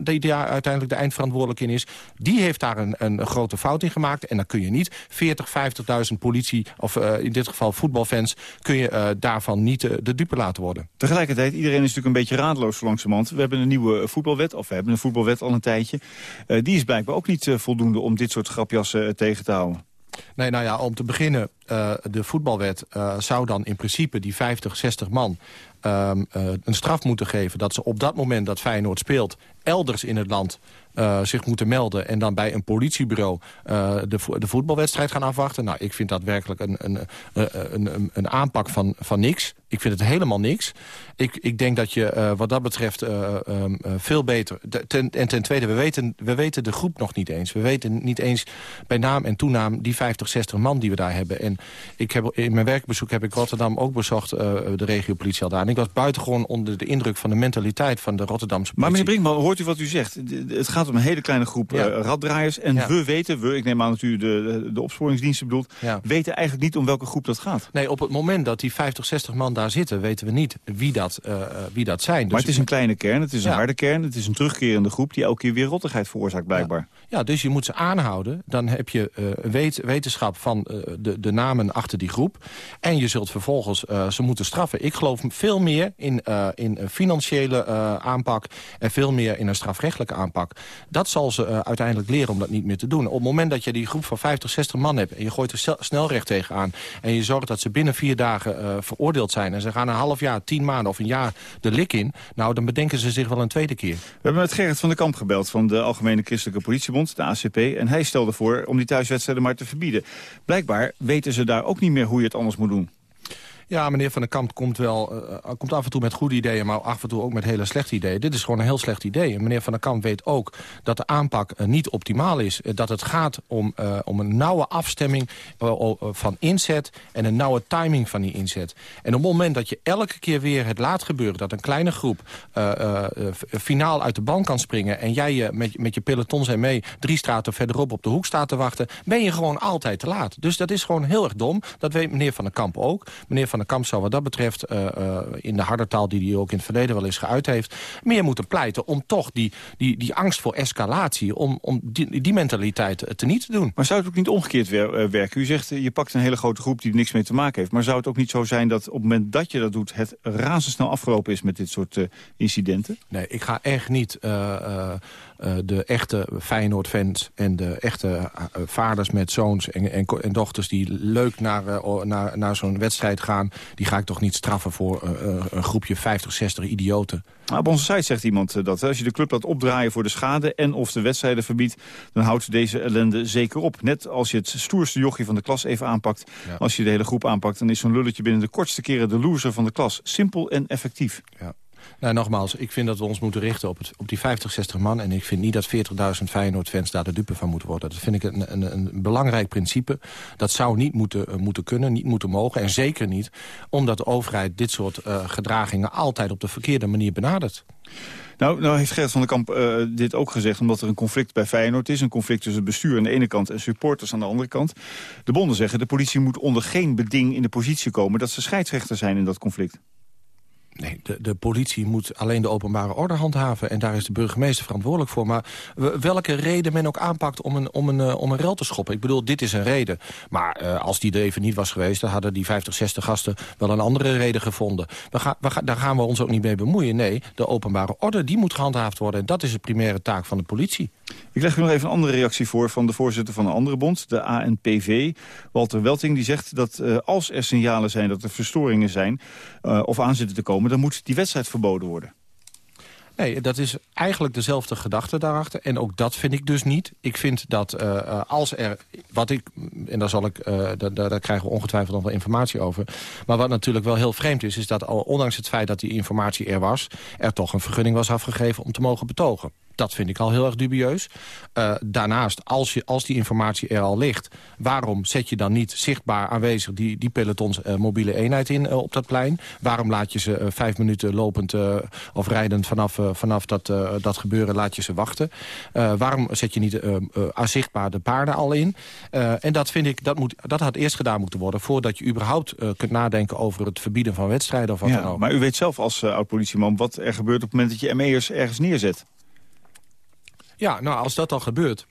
uiteindelijk de eindverantwoordelijk in is... die heeft daar een, een grote fout in gemaakt. En dan kun je niet 40, 50.000 politie, of uh, in dit geval voetbalfans... kun je uh, daarvan niet uh, de dupe laten worden. Tegelijkertijd, iedereen is natuurlijk een beetje raadloos langzamerhand. We hebben een nieuwe voetbalwet, of we hebben een voetbalwet al een tijdje. Uh, die is blijkbaar ook niet uh, voldoende om dit soort grapjassen uh, tegen te houden. Nee, nou ja, om te beginnen uh, de voetbalwet uh, zou dan in principe die 50, 60 man... Um, uh, een straf moeten geven dat ze op dat moment dat Feyenoord speelt... elders in het land zich moeten melden... en dan bij een politiebureau de, de voetbalwedstrijd gaan afwachten. Nou, ik vind dat werkelijk een, een, een, een, aanpak van, van niks. Ik vind het helemaal niks. Ik, ik denk dat je wat dat betreft uh, veel beter... Ten, en ten tweede, we weten, we weten de groep nog niet eens. We weten niet eens bij naam en toenaam die 50, 60 man die we daar hebben. En ik heb, in mijn werkbezoek heb ik Rotterdam ook bezocht, de regiopolitie al daar. En ik was buitengewoon onder de indruk van de mentaliteit van de Rotterdamse politie. Maar meneer Brinkman, hoort u wat u zegt? Het gaat om een hele kleine groep ja. raddraaiers. En ja. we weten, we, ik neem aan dat u de, de, opsporingsdiensten bedoelt... Ja. weten eigenlijk niet om welke groep dat gaat. Nee, op het moment dat die 50, 60 man daar zitten... weten we niet wie dat, uh, wie dat zijn. Dus maar het is een kleine kern, het is een harde kern... het is een terugkerende groep die elke keer weer rottigheid veroorzaakt blijkbaar. Ja, dus je moet ze aanhouden. Dan heb je uh, weet, wetenschap van uh, de, de achter die groep. En je zult vervolgens ze moeten straffen. Ik geloof veel meer in, in financiële aanpak... en veel meer in een strafrechtelijke aanpak. Dat zal ze uiteindelijk leren om dat niet meer te doen. Op het moment dat je die groep van 50, 60 man hebt... en je gooit er snelrecht tegenaan... en je zorgt dat ze binnen vier dagen veroordeeld zijn... en ze gaan een half jaar, tien maanden of een jaar de lik in... nou, dan bedenken ze zich wel een tweede keer. We hebben met Gerrit van der Kamp gebeld van de Algemene Christelijke Politiebond, de ACP... en hij stelde voor om die thuiswedstrijden maar te verbieden. Blijkbaar weten ze daar ook niet meer hoe je het anders moet doen. Ja, meneer Van der Kamp komt, wel, uh, komt af en toe met goede ideeën... maar af en toe ook met hele slechte ideeën. Dit is gewoon een heel slecht idee. En meneer Van der Kamp weet ook dat de aanpak uh, niet optimaal is. Dat het gaat om, om een nauwe afstemming van inzet... en een nauwe timing van die inzet. En op het moment dat je elke keer weer het laat gebeuren... dat een kleine groep finaal uit de band kan springen... en jij met, met je pelotons en mee drie straten verderop op de hoek staat te wachten... ben je gewoon altijd te laat. Dus dat is gewoon heel erg dom. Dat weet meneer Van der Kamp ook. Meneer Van de Kamp zou wat dat betreft... Uh, uh, in de harde taal die hij ook in het verleden wel eens geuit heeft... meer moeten pleiten om toch die, die, die angst voor escalatie... om, om die, die mentaliteit te niet te doen. Maar zou het ook niet omgekeerd wer werken? U zegt, je pakt een hele grote groep die er niks mee te maken heeft. Maar zou het ook niet zo zijn dat op het moment dat je dat doet... het razendsnel afgelopen is met dit soort incidenten? Nee, ik ga echt niet... Uh, de echte Feyenoord-fans en de echte uh, vaders met zoons en, en, en, dochters... die leuk naar, uh, naar, naar zo'n wedstrijd gaan... die ga ik toch niet straffen voor een groepje 50, 60 idioten. Nou, op onze site zegt iemand dat als je de club laat opdraaien voor de schade... en of de wedstrijden verbiedt, dan houdt deze ellende zeker op. Net als je het stoerste jochie van de klas even aanpakt. Ja. Als je de hele groep aanpakt, dan is zo'n lulletje binnen de kortste keren de loser van de klas. Simpel en effectief. Ja. Nou, nogmaals, ik vind dat we ons moeten richten op, op die 50, 60 man. En ik vind niet dat 40.000 Feyenoord-fans daar de dupe van moeten worden. Dat vind ik een, een, een belangrijk principe. Dat zou niet moeten, uh, moeten kunnen, niet moeten mogen. En zeker niet omdat de overheid dit soort uh, gedragingen altijd op de verkeerde manier benadert. Nou, nou heeft Gert van der Kamp uh, dit ook gezegd... omdat er een conflict bij Feyenoord is. Een conflict tussen bestuur aan de ene kant en supporters aan de andere kant. De bonden zeggen de politie moet onder geen beding in de positie komen... dat ze scheidsrechter zijn in dat conflict. Nee, de, de politie moet alleen de openbare orde handhaven. En daar is de burgemeester verantwoordelijk voor. Maar welke reden men ook aanpakt om een, om een, uh, om een rel te schoppen. Ik bedoel, dit is een reden. Maar uh, als die er even niet was geweest... dan hadden die 50, 60 gasten wel een andere reden gevonden. We we daar gaan we ons ook niet mee bemoeien. Nee, de openbare orde die moet gehandhaafd worden. En dat is de primaire taak van de politie. Ik leg u nog even een andere reactie voor van de voorzitter van een andere bond, de ANPV. Walter Welting die zegt dat uh, als er signalen zijn dat er verstoringen zijn of aan zitten te komen, dan moet die wedstrijd verboden worden. Nee, dat is eigenlijk dezelfde gedachte daarachter. En ook dat vind ik dus niet. Ik vind dat uh, als er, wat ik, en daar, zal ik, uh, daar, daar krijgen we ongetwijfeld nog wel informatie over. Maar wat natuurlijk wel heel vreemd is, is dat al, ondanks het feit dat die informatie er was... er toch een vergunning was afgegeven om te mogen betogen. Dat vind ik al heel erg dubieus. Uh, daarnaast, als, je, als die informatie er al ligt... waarom zet je dan niet zichtbaar aanwezig die, die pelotons uh, mobiele eenheid in uh, op dat plein? Waarom laat je ze vijf minuten lopend of rijdend vanaf, vanaf dat, dat gebeuren... laat je ze wachten? waarom zet je niet zichtbaar de paarden al in? en dat vind ik, dat, moet, dat had eerst gedaan moeten worden... voordat je überhaupt kunt nadenken over het verbieden van wedstrijden of wat ja, dan ook. Maar u weet zelf als oud-politieman wat er gebeurt op het moment dat je ME'ers ergens neerzet. Ja, nou, als dat al gebeurt...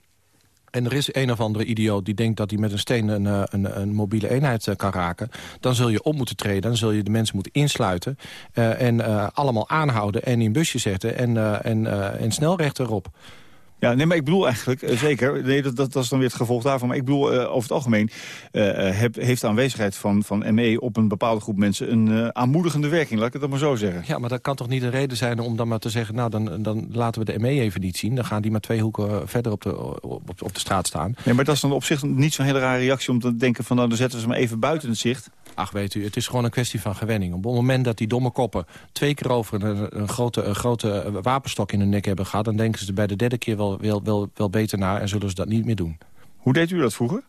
en er is een of andere idioot die denkt dat hij met een steen een, een, een mobiele eenheid kan raken... dan zul je op moeten treden, dan zul je de mensen moeten insluiten... Uh, en allemaal aanhouden en in busje zetten en, uh, en, en snelrecht erop. Ja, nee, maar ik bedoel eigenlijk, eh, zeker, nee, dat, dat, dat, is dan weer het gevolg daarvan. Maar ik bedoel, uh, over het algemeen uh, heb, heeft de aanwezigheid van, van ME op een bepaalde groep mensen een aanmoedigende werking, laat ik het dan maar zo zeggen. Ja, maar dat kan toch niet een reden zijn om dan maar te zeggen, nou, dan, dan laten we de ME even niet zien. Dan gaan die maar twee hoeken verder op de, op, op de straat staan. Nee, maar dat is dan op zich niet zo'n hele rare reactie om te denken van, nou, dan zetten we ze maar even buiten het zicht. Ach, weet u, het is gewoon een kwestie van gewenning. Op het moment dat die domme koppen twee keer over een, een grote, een grote wapenstok in hun nek hebben gehad... dan denken ze bij de derde keer wel, wel, wel, wel beter naar en zullen ze dat niet meer doen. Hoe deed u dat vroeger?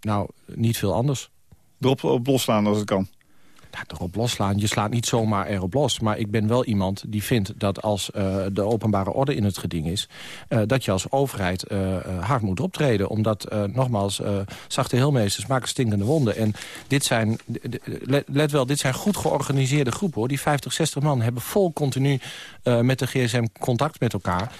Nou, niet veel anders. Erop op losslaan als het kan? Nou, erop losslaan. Je slaat niet zomaar erop los. Maar ik ben wel iemand die vindt dat als uh, de openbare orde in het geding is... Uh, dat je als overheid uh, hard moet optreden. Omdat, nogmaals, zachte heelmeesters maken stinkende wonden. En dit zijn, let wel, dit zijn goed georganiseerde groepen. Hoor. Die 50, 60 man hebben vol continu met de GSM contact met elkaar.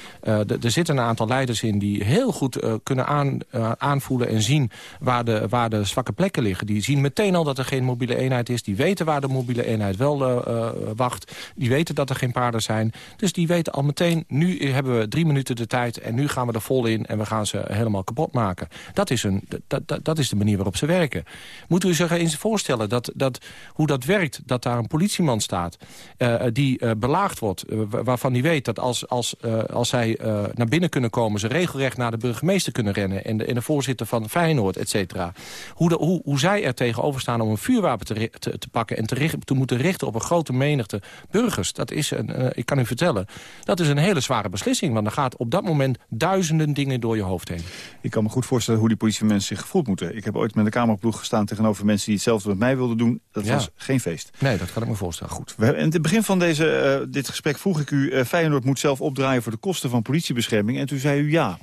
er zitten een aantal leiders in die heel goed kunnen aan, aanvoelen en zien... Waar de, waar de zwakke plekken liggen. Die zien meteen al dat er geen mobiele eenheid is. Die weten waar de mobiele eenheid wel uh, wacht. Die weten dat er geen paarden zijn. Dus die weten al meteen, nu hebben we drie minuten de tijd... en nu gaan we er vol in en we gaan ze helemaal kapot maken. Dat is, een, dat, dat, is de manier waarop ze werken. Moet u zich eens voorstellen dat, dat, hoe dat werkt... dat daar een politieman staat uh, die belaagd wordt... waarvan hij weet dat als, als, als zij naar binnen kunnen komen... ze regelrecht naar de burgemeester kunnen rennen... en de, en de voorzitter van Feyenoord, et cetera. Hoe, de, hoe, hoe zij er tegenover staan om een vuurwapen te, te, te pakken en te, richt, te moeten richten op een grote menigte burgers. Dat is, een, uh, ik kan u vertellen, dat is een hele zware beslissing. Want er gaat op dat moment duizenden dingen door je hoofd heen. Ik kan me goed voorstellen hoe die politiemensen zich gevoeld moeten. Ik heb ooit met een kamerploeg gestaan tegenover mensen die hetzelfde met mij wilden doen. Dat was geen feest. Nee, dat kan ik me voorstellen. Goed. We, in het begin van deze, uh, dit gesprek vroeg ik u... Uh, Feyenoord moet zelf opdraaien voor de kosten van politiebescherming. En toen zei u ja.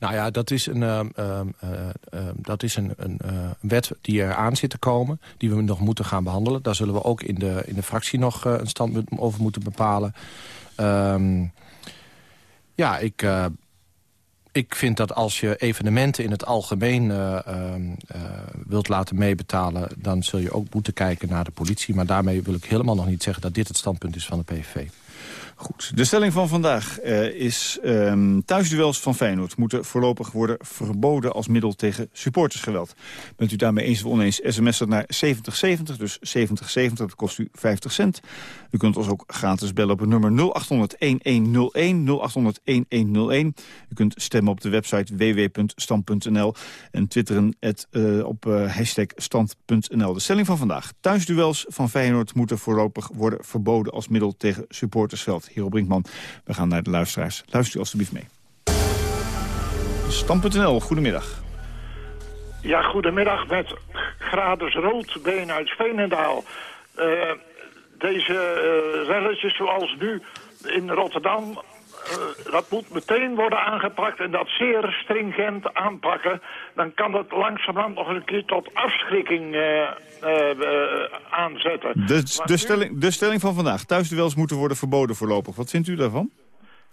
Nou ja, dat is een, uh, uh, uh, dat is een, een wet die er aan zit te komen. Die we nog moeten gaan behandelen. Daar zullen we ook in de, in de fractie nog een standpunt over moeten bepalen. Ehm, ja, ik ik vind dat als je evenementen in het algemeen wilt laten meebetalen... dan zul je ook moeten kijken naar de politie. Maar daarmee wil ik helemaal nog niet zeggen dat dit het standpunt is van de PVV. Goed, de stelling van vandaag uh, is... Um, thuisduels van Feyenoord moeten voorlopig worden verboden... als middel tegen supportersgeweld. Bent u daarmee eens of oneens, sms dat naar 7070, dus 7070, dat kost u 50 cent. U kunt ons ook gratis bellen op het nummer 0800-1101, 0800-1101. U kunt stemmen op de website www.stand.nl en twitteren uh, op uh, hashtag stand.nl. De stelling van vandaag. Thuisduels van Feyenoord moeten voorlopig worden verboden... als middel tegen supportersgeweld. Hero Brinkman. We gaan naar de luisteraars. Luister u alstublieft mee. Stam.nl, goedemiddag. Ja, goedemiddag met Gradus Roodbeen uit Veenendaal. Uh, deze uh, zoals nu in Rotterdam... Uh, dat moet meteen worden aangepakt en dat zeer stringent aanpakken. Dan kan dat langzamerhand nog een keer tot afschrikking aanzetten. De, de, stelling, de stelling van vandaag. Thuisduels moeten worden verboden voorlopig. Wat vindt u daarvan?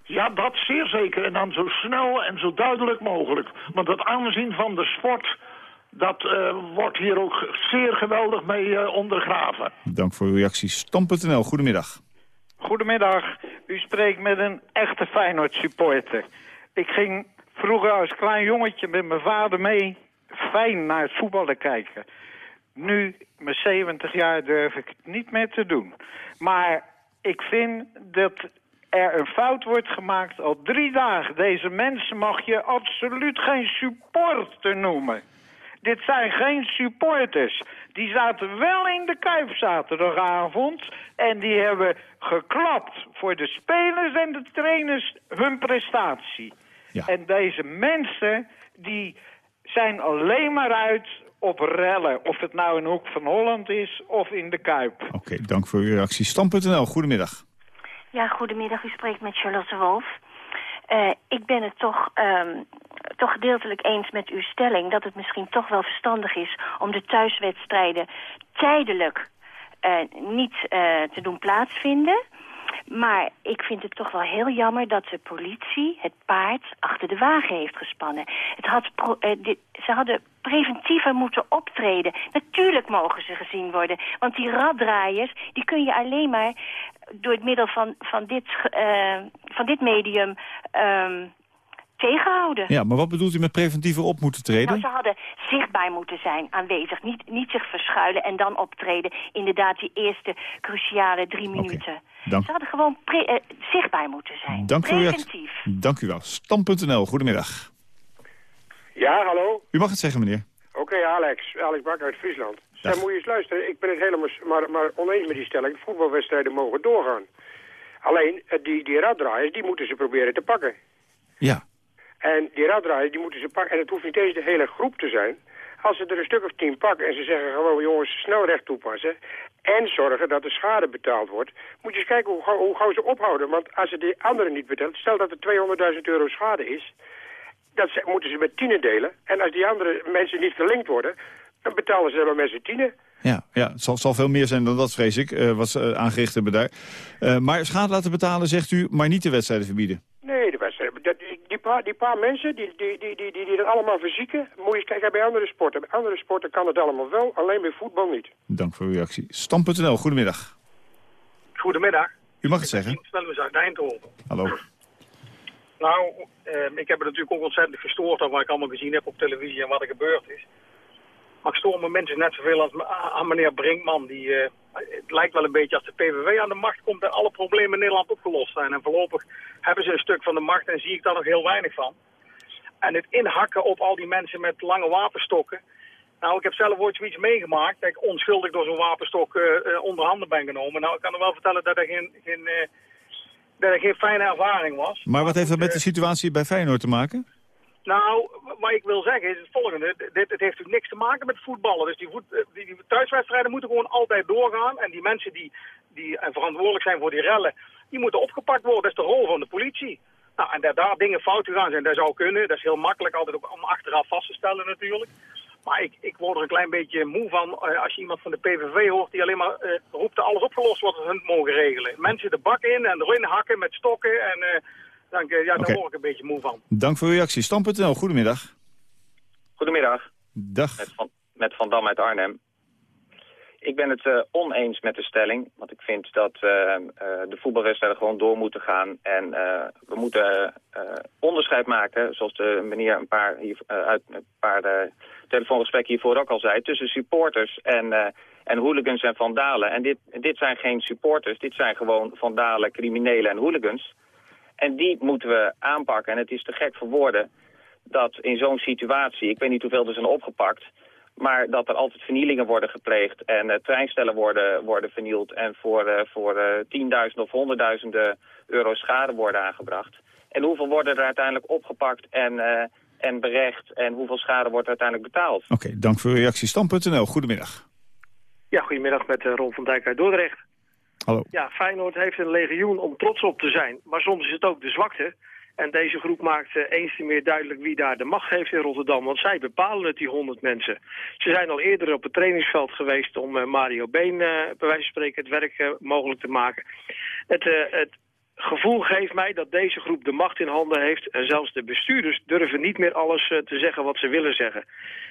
Ja, dat zeer zeker. En dan zo snel en zo duidelijk mogelijk. Want het aanzien van de sport... Dat uh, wordt hier ook zeer geweldig mee uh, ondergraven. Dank voor uw reactie. Stam.nl, goedemiddag. Goedemiddag. U spreekt met een echte Feyenoord supporter. Ik ging vroeger als klein jongetje met mijn vader mee fijn naar het voetballen kijken. Nu, mijn 70 jaar, durf ik het niet meer te doen. Maar ik vind dat er een fout wordt gemaakt al drie dagen. Deze mensen mag je absoluut geen supporter noemen. Dit zijn geen supporters. Die zaten wel in de Kuip zaterdagavond. En die hebben geklapt voor de spelers en de trainers hun prestatie. Ja. En deze mensen die zijn alleen maar uit op rellen. Of het nou in de Hoek van Holland is of in de Kuip. Oké, okay, dank voor uw reactie. Stam.nl, goedemiddag. Ja, goedemiddag. U spreekt met Charlotte Wolf. Uh, ik ben het toch, um, toch gedeeltelijk eens met uw stelling... dat het misschien toch wel verstandig is om de thuiswedstrijden tijdelijk uh, niet uh, te doen plaatsvinden... Maar ik vind het toch wel heel jammer dat de politie het paard achter de wagen heeft gespannen. Het had dit, ze hadden preventiever moeten optreden. Natuurlijk mogen ze gezien worden. Want die raddraaiers, die kun je alleen maar door het middel van, van dit van dit medium ehm, tegenhouden. Ja, maar wat bedoelt u met preventiever op moeten treden? Nou, ze hadden zichtbaar moeten zijn, aanwezig. Niet, niet zich verschuilen en dan optreden. Inderdaad, die eerste cruciale drie minuten. Dank. Ze hadden gewoon pre- eh, zichtbaar moeten zijn. Dank voor uw reactie. Preventief. Dank u wel. Stam.nl, goedemiddag. Ja, hallo. U mag het zeggen, meneer. Oké, Alex. Alex Bak uit Friesland. Zeg, moet je eens luisteren. Ik ben het helemaal maar, maar oneens met die stelling. Voetbalwedstrijden mogen doorgaan. Alleen, eh, die, die raddraaiers, die moeten ze proberen te pakken. Ja. En die raddraaiers, die moeten ze pakken. En het hoeft niet eens de hele groep te zijn. Als ze er een stuk of tien pakken en ze zeggen gewoon, jongens, snel recht toepassen. En zorgen dat de schade betaald wordt. Moet je eens kijken hoe, gauw- hoe gauw ze ophouden. Want als ze die anderen niet betalen, stel dat er 200.000 euro schade is. Dat ze- moeten ze met tienen delen. En als die andere mensen niet verlinkt worden, dan betalen ze maar met z'n tienen. Ja, ja het zal, zal veel meer zijn dan dat, vrees ik, eh, wat ze eh, aangericht hebben daar. Eh, maar schade laten betalen, zegt u, maar niet de wedstrijden verbieden. Nee. Dat- Die, die, paar, die paar mensen die, die, die, die, die, die dat allemaal verzieken, moet je eens kijken bij andere sporten. Bij andere sporten kan het allemaal wel, alleen bij voetbal niet. Dank voor uw reactie. Stam.nl, goedemiddag. Goedemiddag. U mag het zeggen. Stel eens uit Eindhoven. Hallo. Nou, eh, ik heb het natuurlijk ook ontzettend gestoord aan wat ik allemaal gezien heb op televisie en wat er gebeurd is. Stoor me mensen net zoveel als aan meneer Brinkman. Die, eh, het lijkt wel een beetje als de PVV aan de macht komt en alle problemen in Nederland opgelost zijn. En voorlopig hebben ze een stuk van de macht en zie ik daar nog heel weinig van. En het inhakken op al die mensen met lange wapenstokken. Nou, ik heb zelf ooit zoiets meegemaakt dat ik onschuldig door zo'n wapenstok eh, onder handen ben genomen. Nou, ik kan er wel vertellen dat er geen, geen, dat er geen fijne ervaring was. Maar wat heeft dat met de situatie bij Feyenoord te maken? Nou, wat ik wil zeggen is het volgende. Dit, het heeft natuurlijk niks te maken met voetballen. Dus eh, die, die thuiswedstrijden moeten gewoon altijd doorgaan. En die mensen die, die eh, verantwoordelijk zijn voor die rellen, die moeten opgepakt worden. Dat is de rol van de politie. Nou, en dat daar dingen fout gegaan zijn, dat zou kunnen. Dat is heel makkelijk altijd om achteraf vast te stellen natuurlijk. Maar ik, ik word er een klein beetje moe van eh, als je iemand van de PVV hoort die alleen maar eh, roept alles opgelost wordt als hun mogen regelen. Mensen de bak in en erin hakken met stokken en dan, eh, ja, daar word ik een beetje moe van. Dank voor uw reactie. Stam.nl, goedemiddag. Goedemiddag. Dag. Met Van, met Van Dam uit Arnhem. Ik ben het eh, oneens met de stelling. Want ik vind dat eh, eh, de voetbalwedstrijden gewoon door moeten gaan. En eh, we moeten eh, onderscheid maken, zoals de meneer een paar, hier, uit een paar eh, telefoongesprekken hiervoor ook al zei... tussen supporters en, eh, en hooligans en vandalen. En dit, dit zijn geen supporters, dit zijn gewoon vandalen, criminelen en hooligans. En die moeten we aanpakken. En het is te gek voor woorden dat in zo'n situatie, ik weet niet hoeveel er zijn opgepakt, maar dat er altijd vernielingen worden gepleegd en eh, treinstellen worden, worden vernield en voor, eh, voor eh, tienduizenden of honderdduizenden euro schade worden aangebracht. En hoeveel worden er uiteindelijk opgepakt en, eh, en berecht en hoeveel schade wordt er uiteindelijk betaald? Oké, dank voor uw reactie. Stam.nl, goedemiddag. Ja, goedemiddag met Ron van Dijk uit Dordrecht. Hallo. Ja, Feyenoord heeft een legioen om trots op te zijn. Maar soms is het ook de zwakte. En deze groep maakt eh, eens te meer duidelijk wie daar de macht heeft in Rotterdam. Want zij bepalen het, die honderd mensen. Ze zijn al eerder op het trainingsveld geweest om eh, Mario Been, eh, bij wijze van spreken, het werk mogelijk te maken. Het, het gevoel geeft mij dat deze groep de macht in handen heeft. En zelfs de bestuurders durven niet meer alles eh, te zeggen wat ze willen zeggen.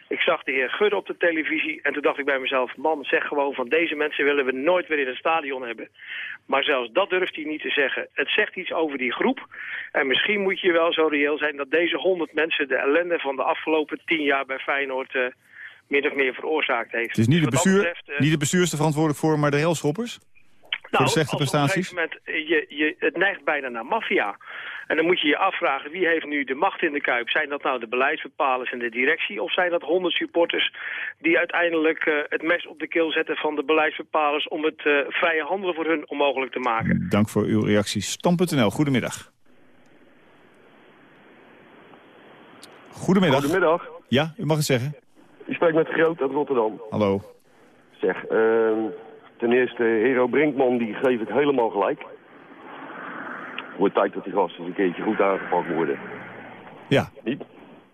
Ik zag de heer Gudde op de televisie en toen dacht ik bij mezelf... man, zeg gewoon van deze mensen willen we nooit weer in het stadion hebben. Maar zelfs dat durft hij niet te zeggen. Het zegt iets over die groep. En misschien moet je wel zo reëel zijn dat deze honderd mensen... de ellende van de afgelopen tien jaar bij Feyenoord... min of meer veroorzaakt heeft. Het is niet, Dus de dat bestuur, betreft, eh, niet de bestuur is er verantwoordelijk voor, maar de railschoppers? Voor de slechte als op een prestaties? gegeven moment, eh, je, je, het neigt bijna naar maffia. En dan moet je je afvragen, wie heeft nu de macht in de Kuip? Zijn dat nou de beleidsbepalers en de directie? Of zijn dat honderd supporters die uiteindelijk eh, het mes op de keel zetten van de beleidsbepalers... om het eh, vrije handelen voor hun onmogelijk te maken? Dank voor uw reactie. Stam.nl, goedemiddag. Goedemiddag. Goedemiddag. Ja, u mag het zeggen. U spreekt met Groot uit Rotterdam. Hallo. Zeg, ehm, ten eerste, Hero Brinkman, die geef ik helemaal gelijk. Het wordt tijd dat die gasten eens een keertje goed aangepakt worden. Ja. Niet,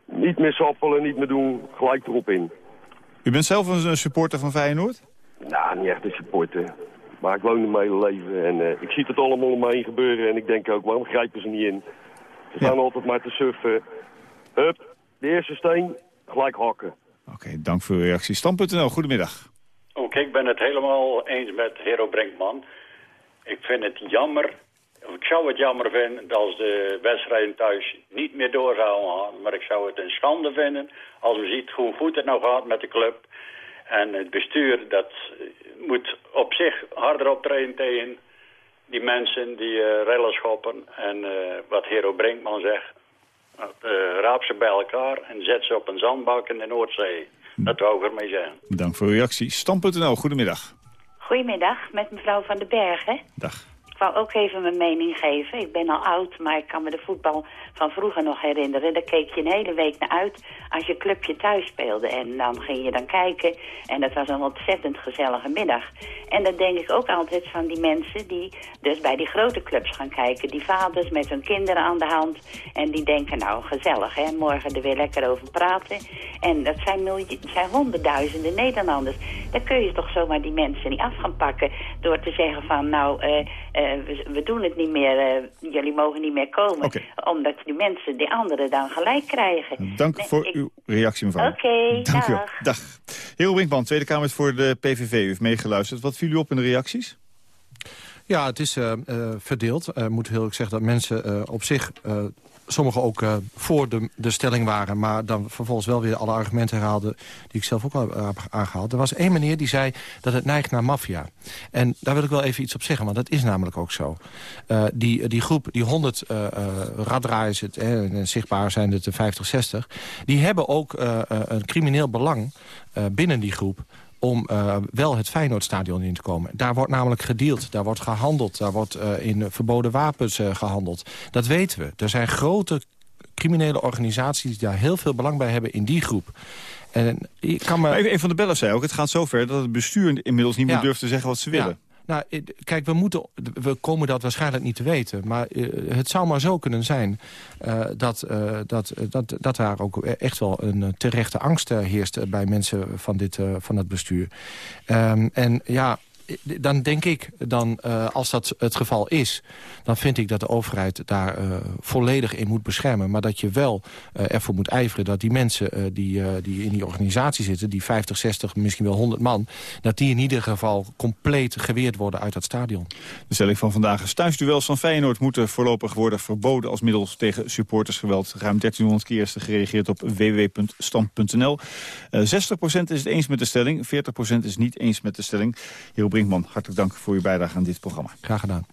niet meer sappelen, niet meer doen, gelijk erop in. U bent zelf een een supporter van Feyenoord? Nou, niet echt een supporter. Maar ik woon er mijn hele leven en eh, ik zie het allemaal om me heen gebeuren. En ik denk ook, waarom grijpen ze niet in? Ze staan altijd maar te surfen. Hup, de eerste steen, gelijk hakken. Oké, dank voor uw reactie. Stam.nl, goedemiddag. Oké, ik ben het helemaal eens met Hero Brinkman. Ik vind het jammer Ik zou het jammer vinden als de wedstrijden thuis niet meer door zouden gaan. Maar ik zou het een schande vinden als we ziet hoe goed het nou gaat met de club. En het bestuur dat moet op zich harder optreden tegen die mensen die uh, rellen schoppen. En uh, wat Hero Brinkman zegt, raap ze bij elkaar en zet ze op een zandbak in de Noordzee. Dat wou ik ermee zeggen. Bedankt voor uw reactie. Stam.nl, goedemiddag. Goedemiddag, met mevrouw Van den Bergen. Dag. Wou ook even mijn mening geven. Ik ben al oud, maar ik kan me de voetbal van vroeger nog herinneren. Daar keek je een hele week naar uit als je clubje thuis speelde. En dan ging je dan kijken en dat was een ontzettend gezellige middag. En dan denk ik ook altijd van die mensen die dus bij die grote clubs gaan kijken. Die vaders met hun kinderen aan de hand. En die denken nou gezellig hè, morgen er weer lekker over praten. En dat zijn, zijn honderdduizenden Nederlanders. Dan kun je toch zomaar die mensen niet af gaan pakken door te zeggen van nou... Uh, we, we, doen het niet meer, uh, jullie mogen niet meer komen. Okay. Omdat die mensen, die anderen dan gelijk krijgen. Dank nee, voor ik... uw reactie, mevrouw. Oké, okay, Dank dag. u wel. Dag. Hero Brinkman, Tweede Kamer voor de PVV. U heeft meegeluisterd. Wat viel u op in de reacties? Ja, het is uh, uh, verdeeld. Ik moet heel erg zeggen dat mensen op zich sommigen ook uh, voor de, de stelling waren... maar dan vervolgens wel weer alle argumenten herhaalden... die ik zelf ook al heb aangehaald. Er was één meneer die zei dat het neigt naar maffia. En daar wil ik wel even iets op zeggen, want dat is namelijk ook zo. Uh, die, die groep, die 100 uh, raddraaiers, het, en zichtbaar zijn het de 50, 60... die hebben ook een crimineel belang binnen die groep om uh, wel het Feyenoordstadion in te komen. Daar wordt namelijk gedeeld, daar wordt gehandeld... daar wordt uh, in verboden wapens uh, gehandeld. Dat weten we. Er zijn grote criminele organisaties... die daar heel veel belang bij hebben in die groep. En ik kan me... Maar een van de bellen zei ook, het gaat zover... dat het bestuur inmiddels niet meer Ja. durft te zeggen wat ze willen. Ja. Nou, eh, kijk, we, moeten, we komen dat waarschijnlijk niet te weten. Maar eh, het zou maar zo kunnen zijn eh, dat, dat, dat, dat daar ook echt wel een terechte angst heerst... bij mensen van, dit, van het bestuur. Ehm, en ja, dan denk ik, dan, eh, als dat het geval is... dan vind ik dat de overheid daar eh, volledig in moet beschermen. Maar dat je wel eh, ervoor moet ijveren dat die mensen die, die in die organisatie zitten... die 50, 60, misschien wel 100 man... dat die in ieder geval compleet geweerd worden uit dat stadion. De stelling van vandaag is thuisduels van Feyenoord moeten voorlopig worden verboden als middel tegen supportersgeweld. Ruim 1300 keer is er gereageerd op www.stand.nl. Eh 60% is het eens met de stelling, 40% is niet eens met de stelling. Hero Brinkman, hartelijk dank voor uw bijdrage aan dit programma. Graag gedaan.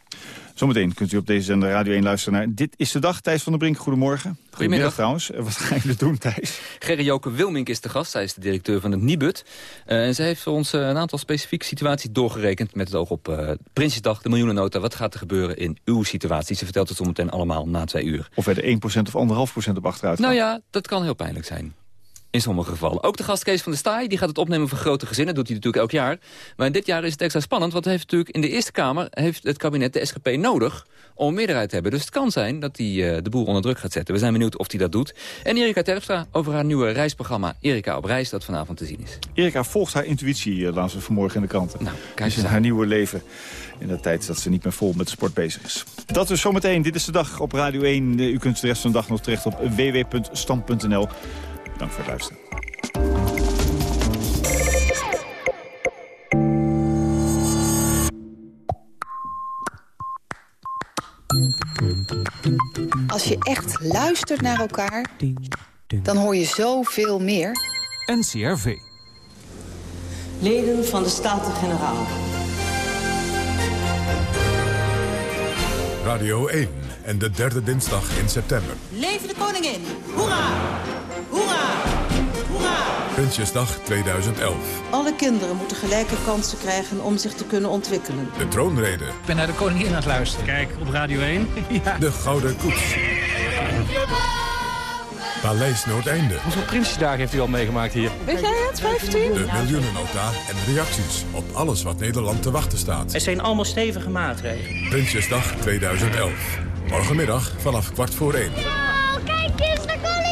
Zometeen kunt u op deze zender Radio 1 luisteren naar Dit is de Dag. Thijs van der Brink, goedemorgen. Goedemiddag trouwens. Eh, Wat ga je doen, Thijs? Gerry Joke Wilmink is de gast. Zij is de directeur van het Nibud. Uh, en zij heeft voor ons uh, een aantal specifieke situaties doorgerekend... met het oog op uh, Prinsjesdag, de miljoenennota. Wat gaat er gebeuren in uw situatie? Ze vertelt het zometeen allemaal na twee uur. Of er 1% of 1,5% op achteruit Nou ja, dat kan heel pijnlijk zijn. In sommige gevallen. Ook de gast Kees van der Staaij die gaat het opnemen voor grote gezinnen. Dat doet hij natuurlijk elk jaar. Maar dit jaar is het extra spannend. Want heeft natuurlijk in de Eerste Kamer heeft het kabinet de SGP nodig om een meerderheid te hebben. Dus het kan zijn dat hij uh, de boel onder druk gaat zetten. We zijn benieuwd of hij dat doet. En Erika Terpstra over haar nieuwe reisprogramma Erika op reis. Dat vanavond te zien is. Erika volgt haar intuïtie, uh, we vanmorgen in de kranten. Nou, kijk eens haar nieuwe leven. In de tijd dat ze niet meer vol met de sport bezig is. Dat dus zometeen. Dit is de dag op Radio 1. U kunt de rest van de dag nog terecht op www.stand.nl. Dank voor het luisteren. Als je echt luistert naar elkaar, dan hoor je zoveel meer. NCRV. Leden van de Staten-Generaal. Radio 1 en de derde dinsdag in september. Leven de koningin! Hoera! Hoera! Hoera! Prinsjesdag 2011. Alle kinderen moeten gelijke kansen krijgen om zich te kunnen ontwikkelen. De troonrede. Ik ben naar de koningin aan het luisteren. Kijk, op Radio 1. ja. De Gouden Koets. Paleis Noordeinde. Hoeveel Prinsjesdagen heeft u al meegemaakt hier? Weet jij het, 15? De miljoenennota en reacties op alles wat Nederland te wachten staat. Het zijn allemaal stevige maatregelen. Prinsjesdag 2011. Morgenmiddag vanaf kwart voor één. Wow, kijk eens, de koningin zit daarin!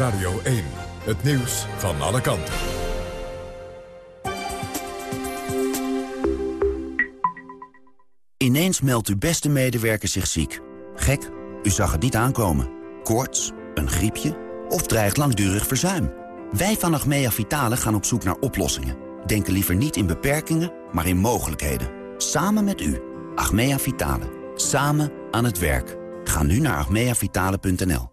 Radio 1. Het nieuws van alle kanten. Ineens meldt uw beste medewerker zich ziek. Gek, u zag het niet aankomen. Koorts, een griepje of dreigt langdurig verzuim. Wij van Achmea Vitale gaan op zoek naar oplossingen. Denken liever niet in beperkingen, maar in mogelijkheden. Samen met u. Achmea Vitale. Samen aan het werk. Ga nu naar agmeavitale.nl.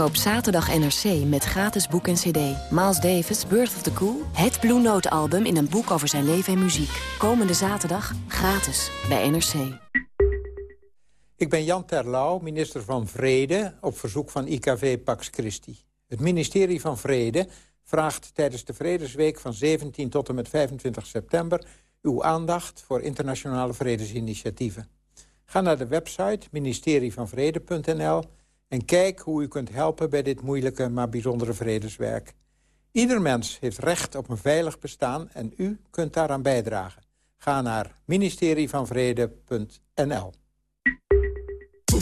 Koop zaterdag NRC met gratis boek en cd. Miles Davis, Birth of the Cool. Het Blue Note album in een boek over zijn leven en muziek. Komende zaterdag gratis bij NRC. Ik ben Jan Terlouw, minister van Vrede, op verzoek van IKV Pax Christi. Het ministerie van Vrede vraagt tijdens de Vredesweek van 17 tot en met 25 september... uw aandacht voor internationale vredesinitiatieven. Ga naar de website ministerievanvrede.nl en kijk hoe u kunt helpen bij dit moeilijke maar bijzondere vredeswerk. Ieder mens heeft recht op een veilig bestaan en u kunt daaraan bijdragen. Ga naar ministerievanvrede.nl.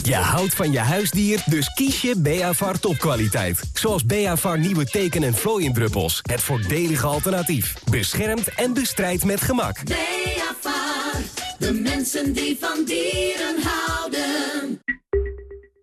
Je houdt van je huisdier, dus kies je Beavar topkwaliteit. Zoals Beavar nieuwe teken- en vlooiendruppels. Het voordelige alternatief. Beschermt en bestrijdt met gemak. Beavar, de mensen die van dieren houden.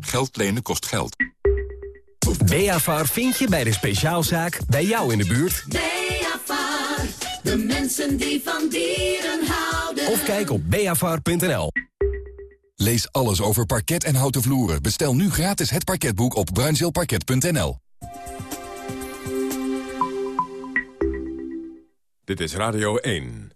Geld lenen kost geld. Beavar vind je bij de speciaalzaak bij jou in de buurt. Beavar, de mensen die van dieren houden. Of kijk op beavar.nl. Lees alles over parket en houten vloeren. Bestel nu gratis het parketboek op bruinzeelparket.nl. Dit is Radio 1.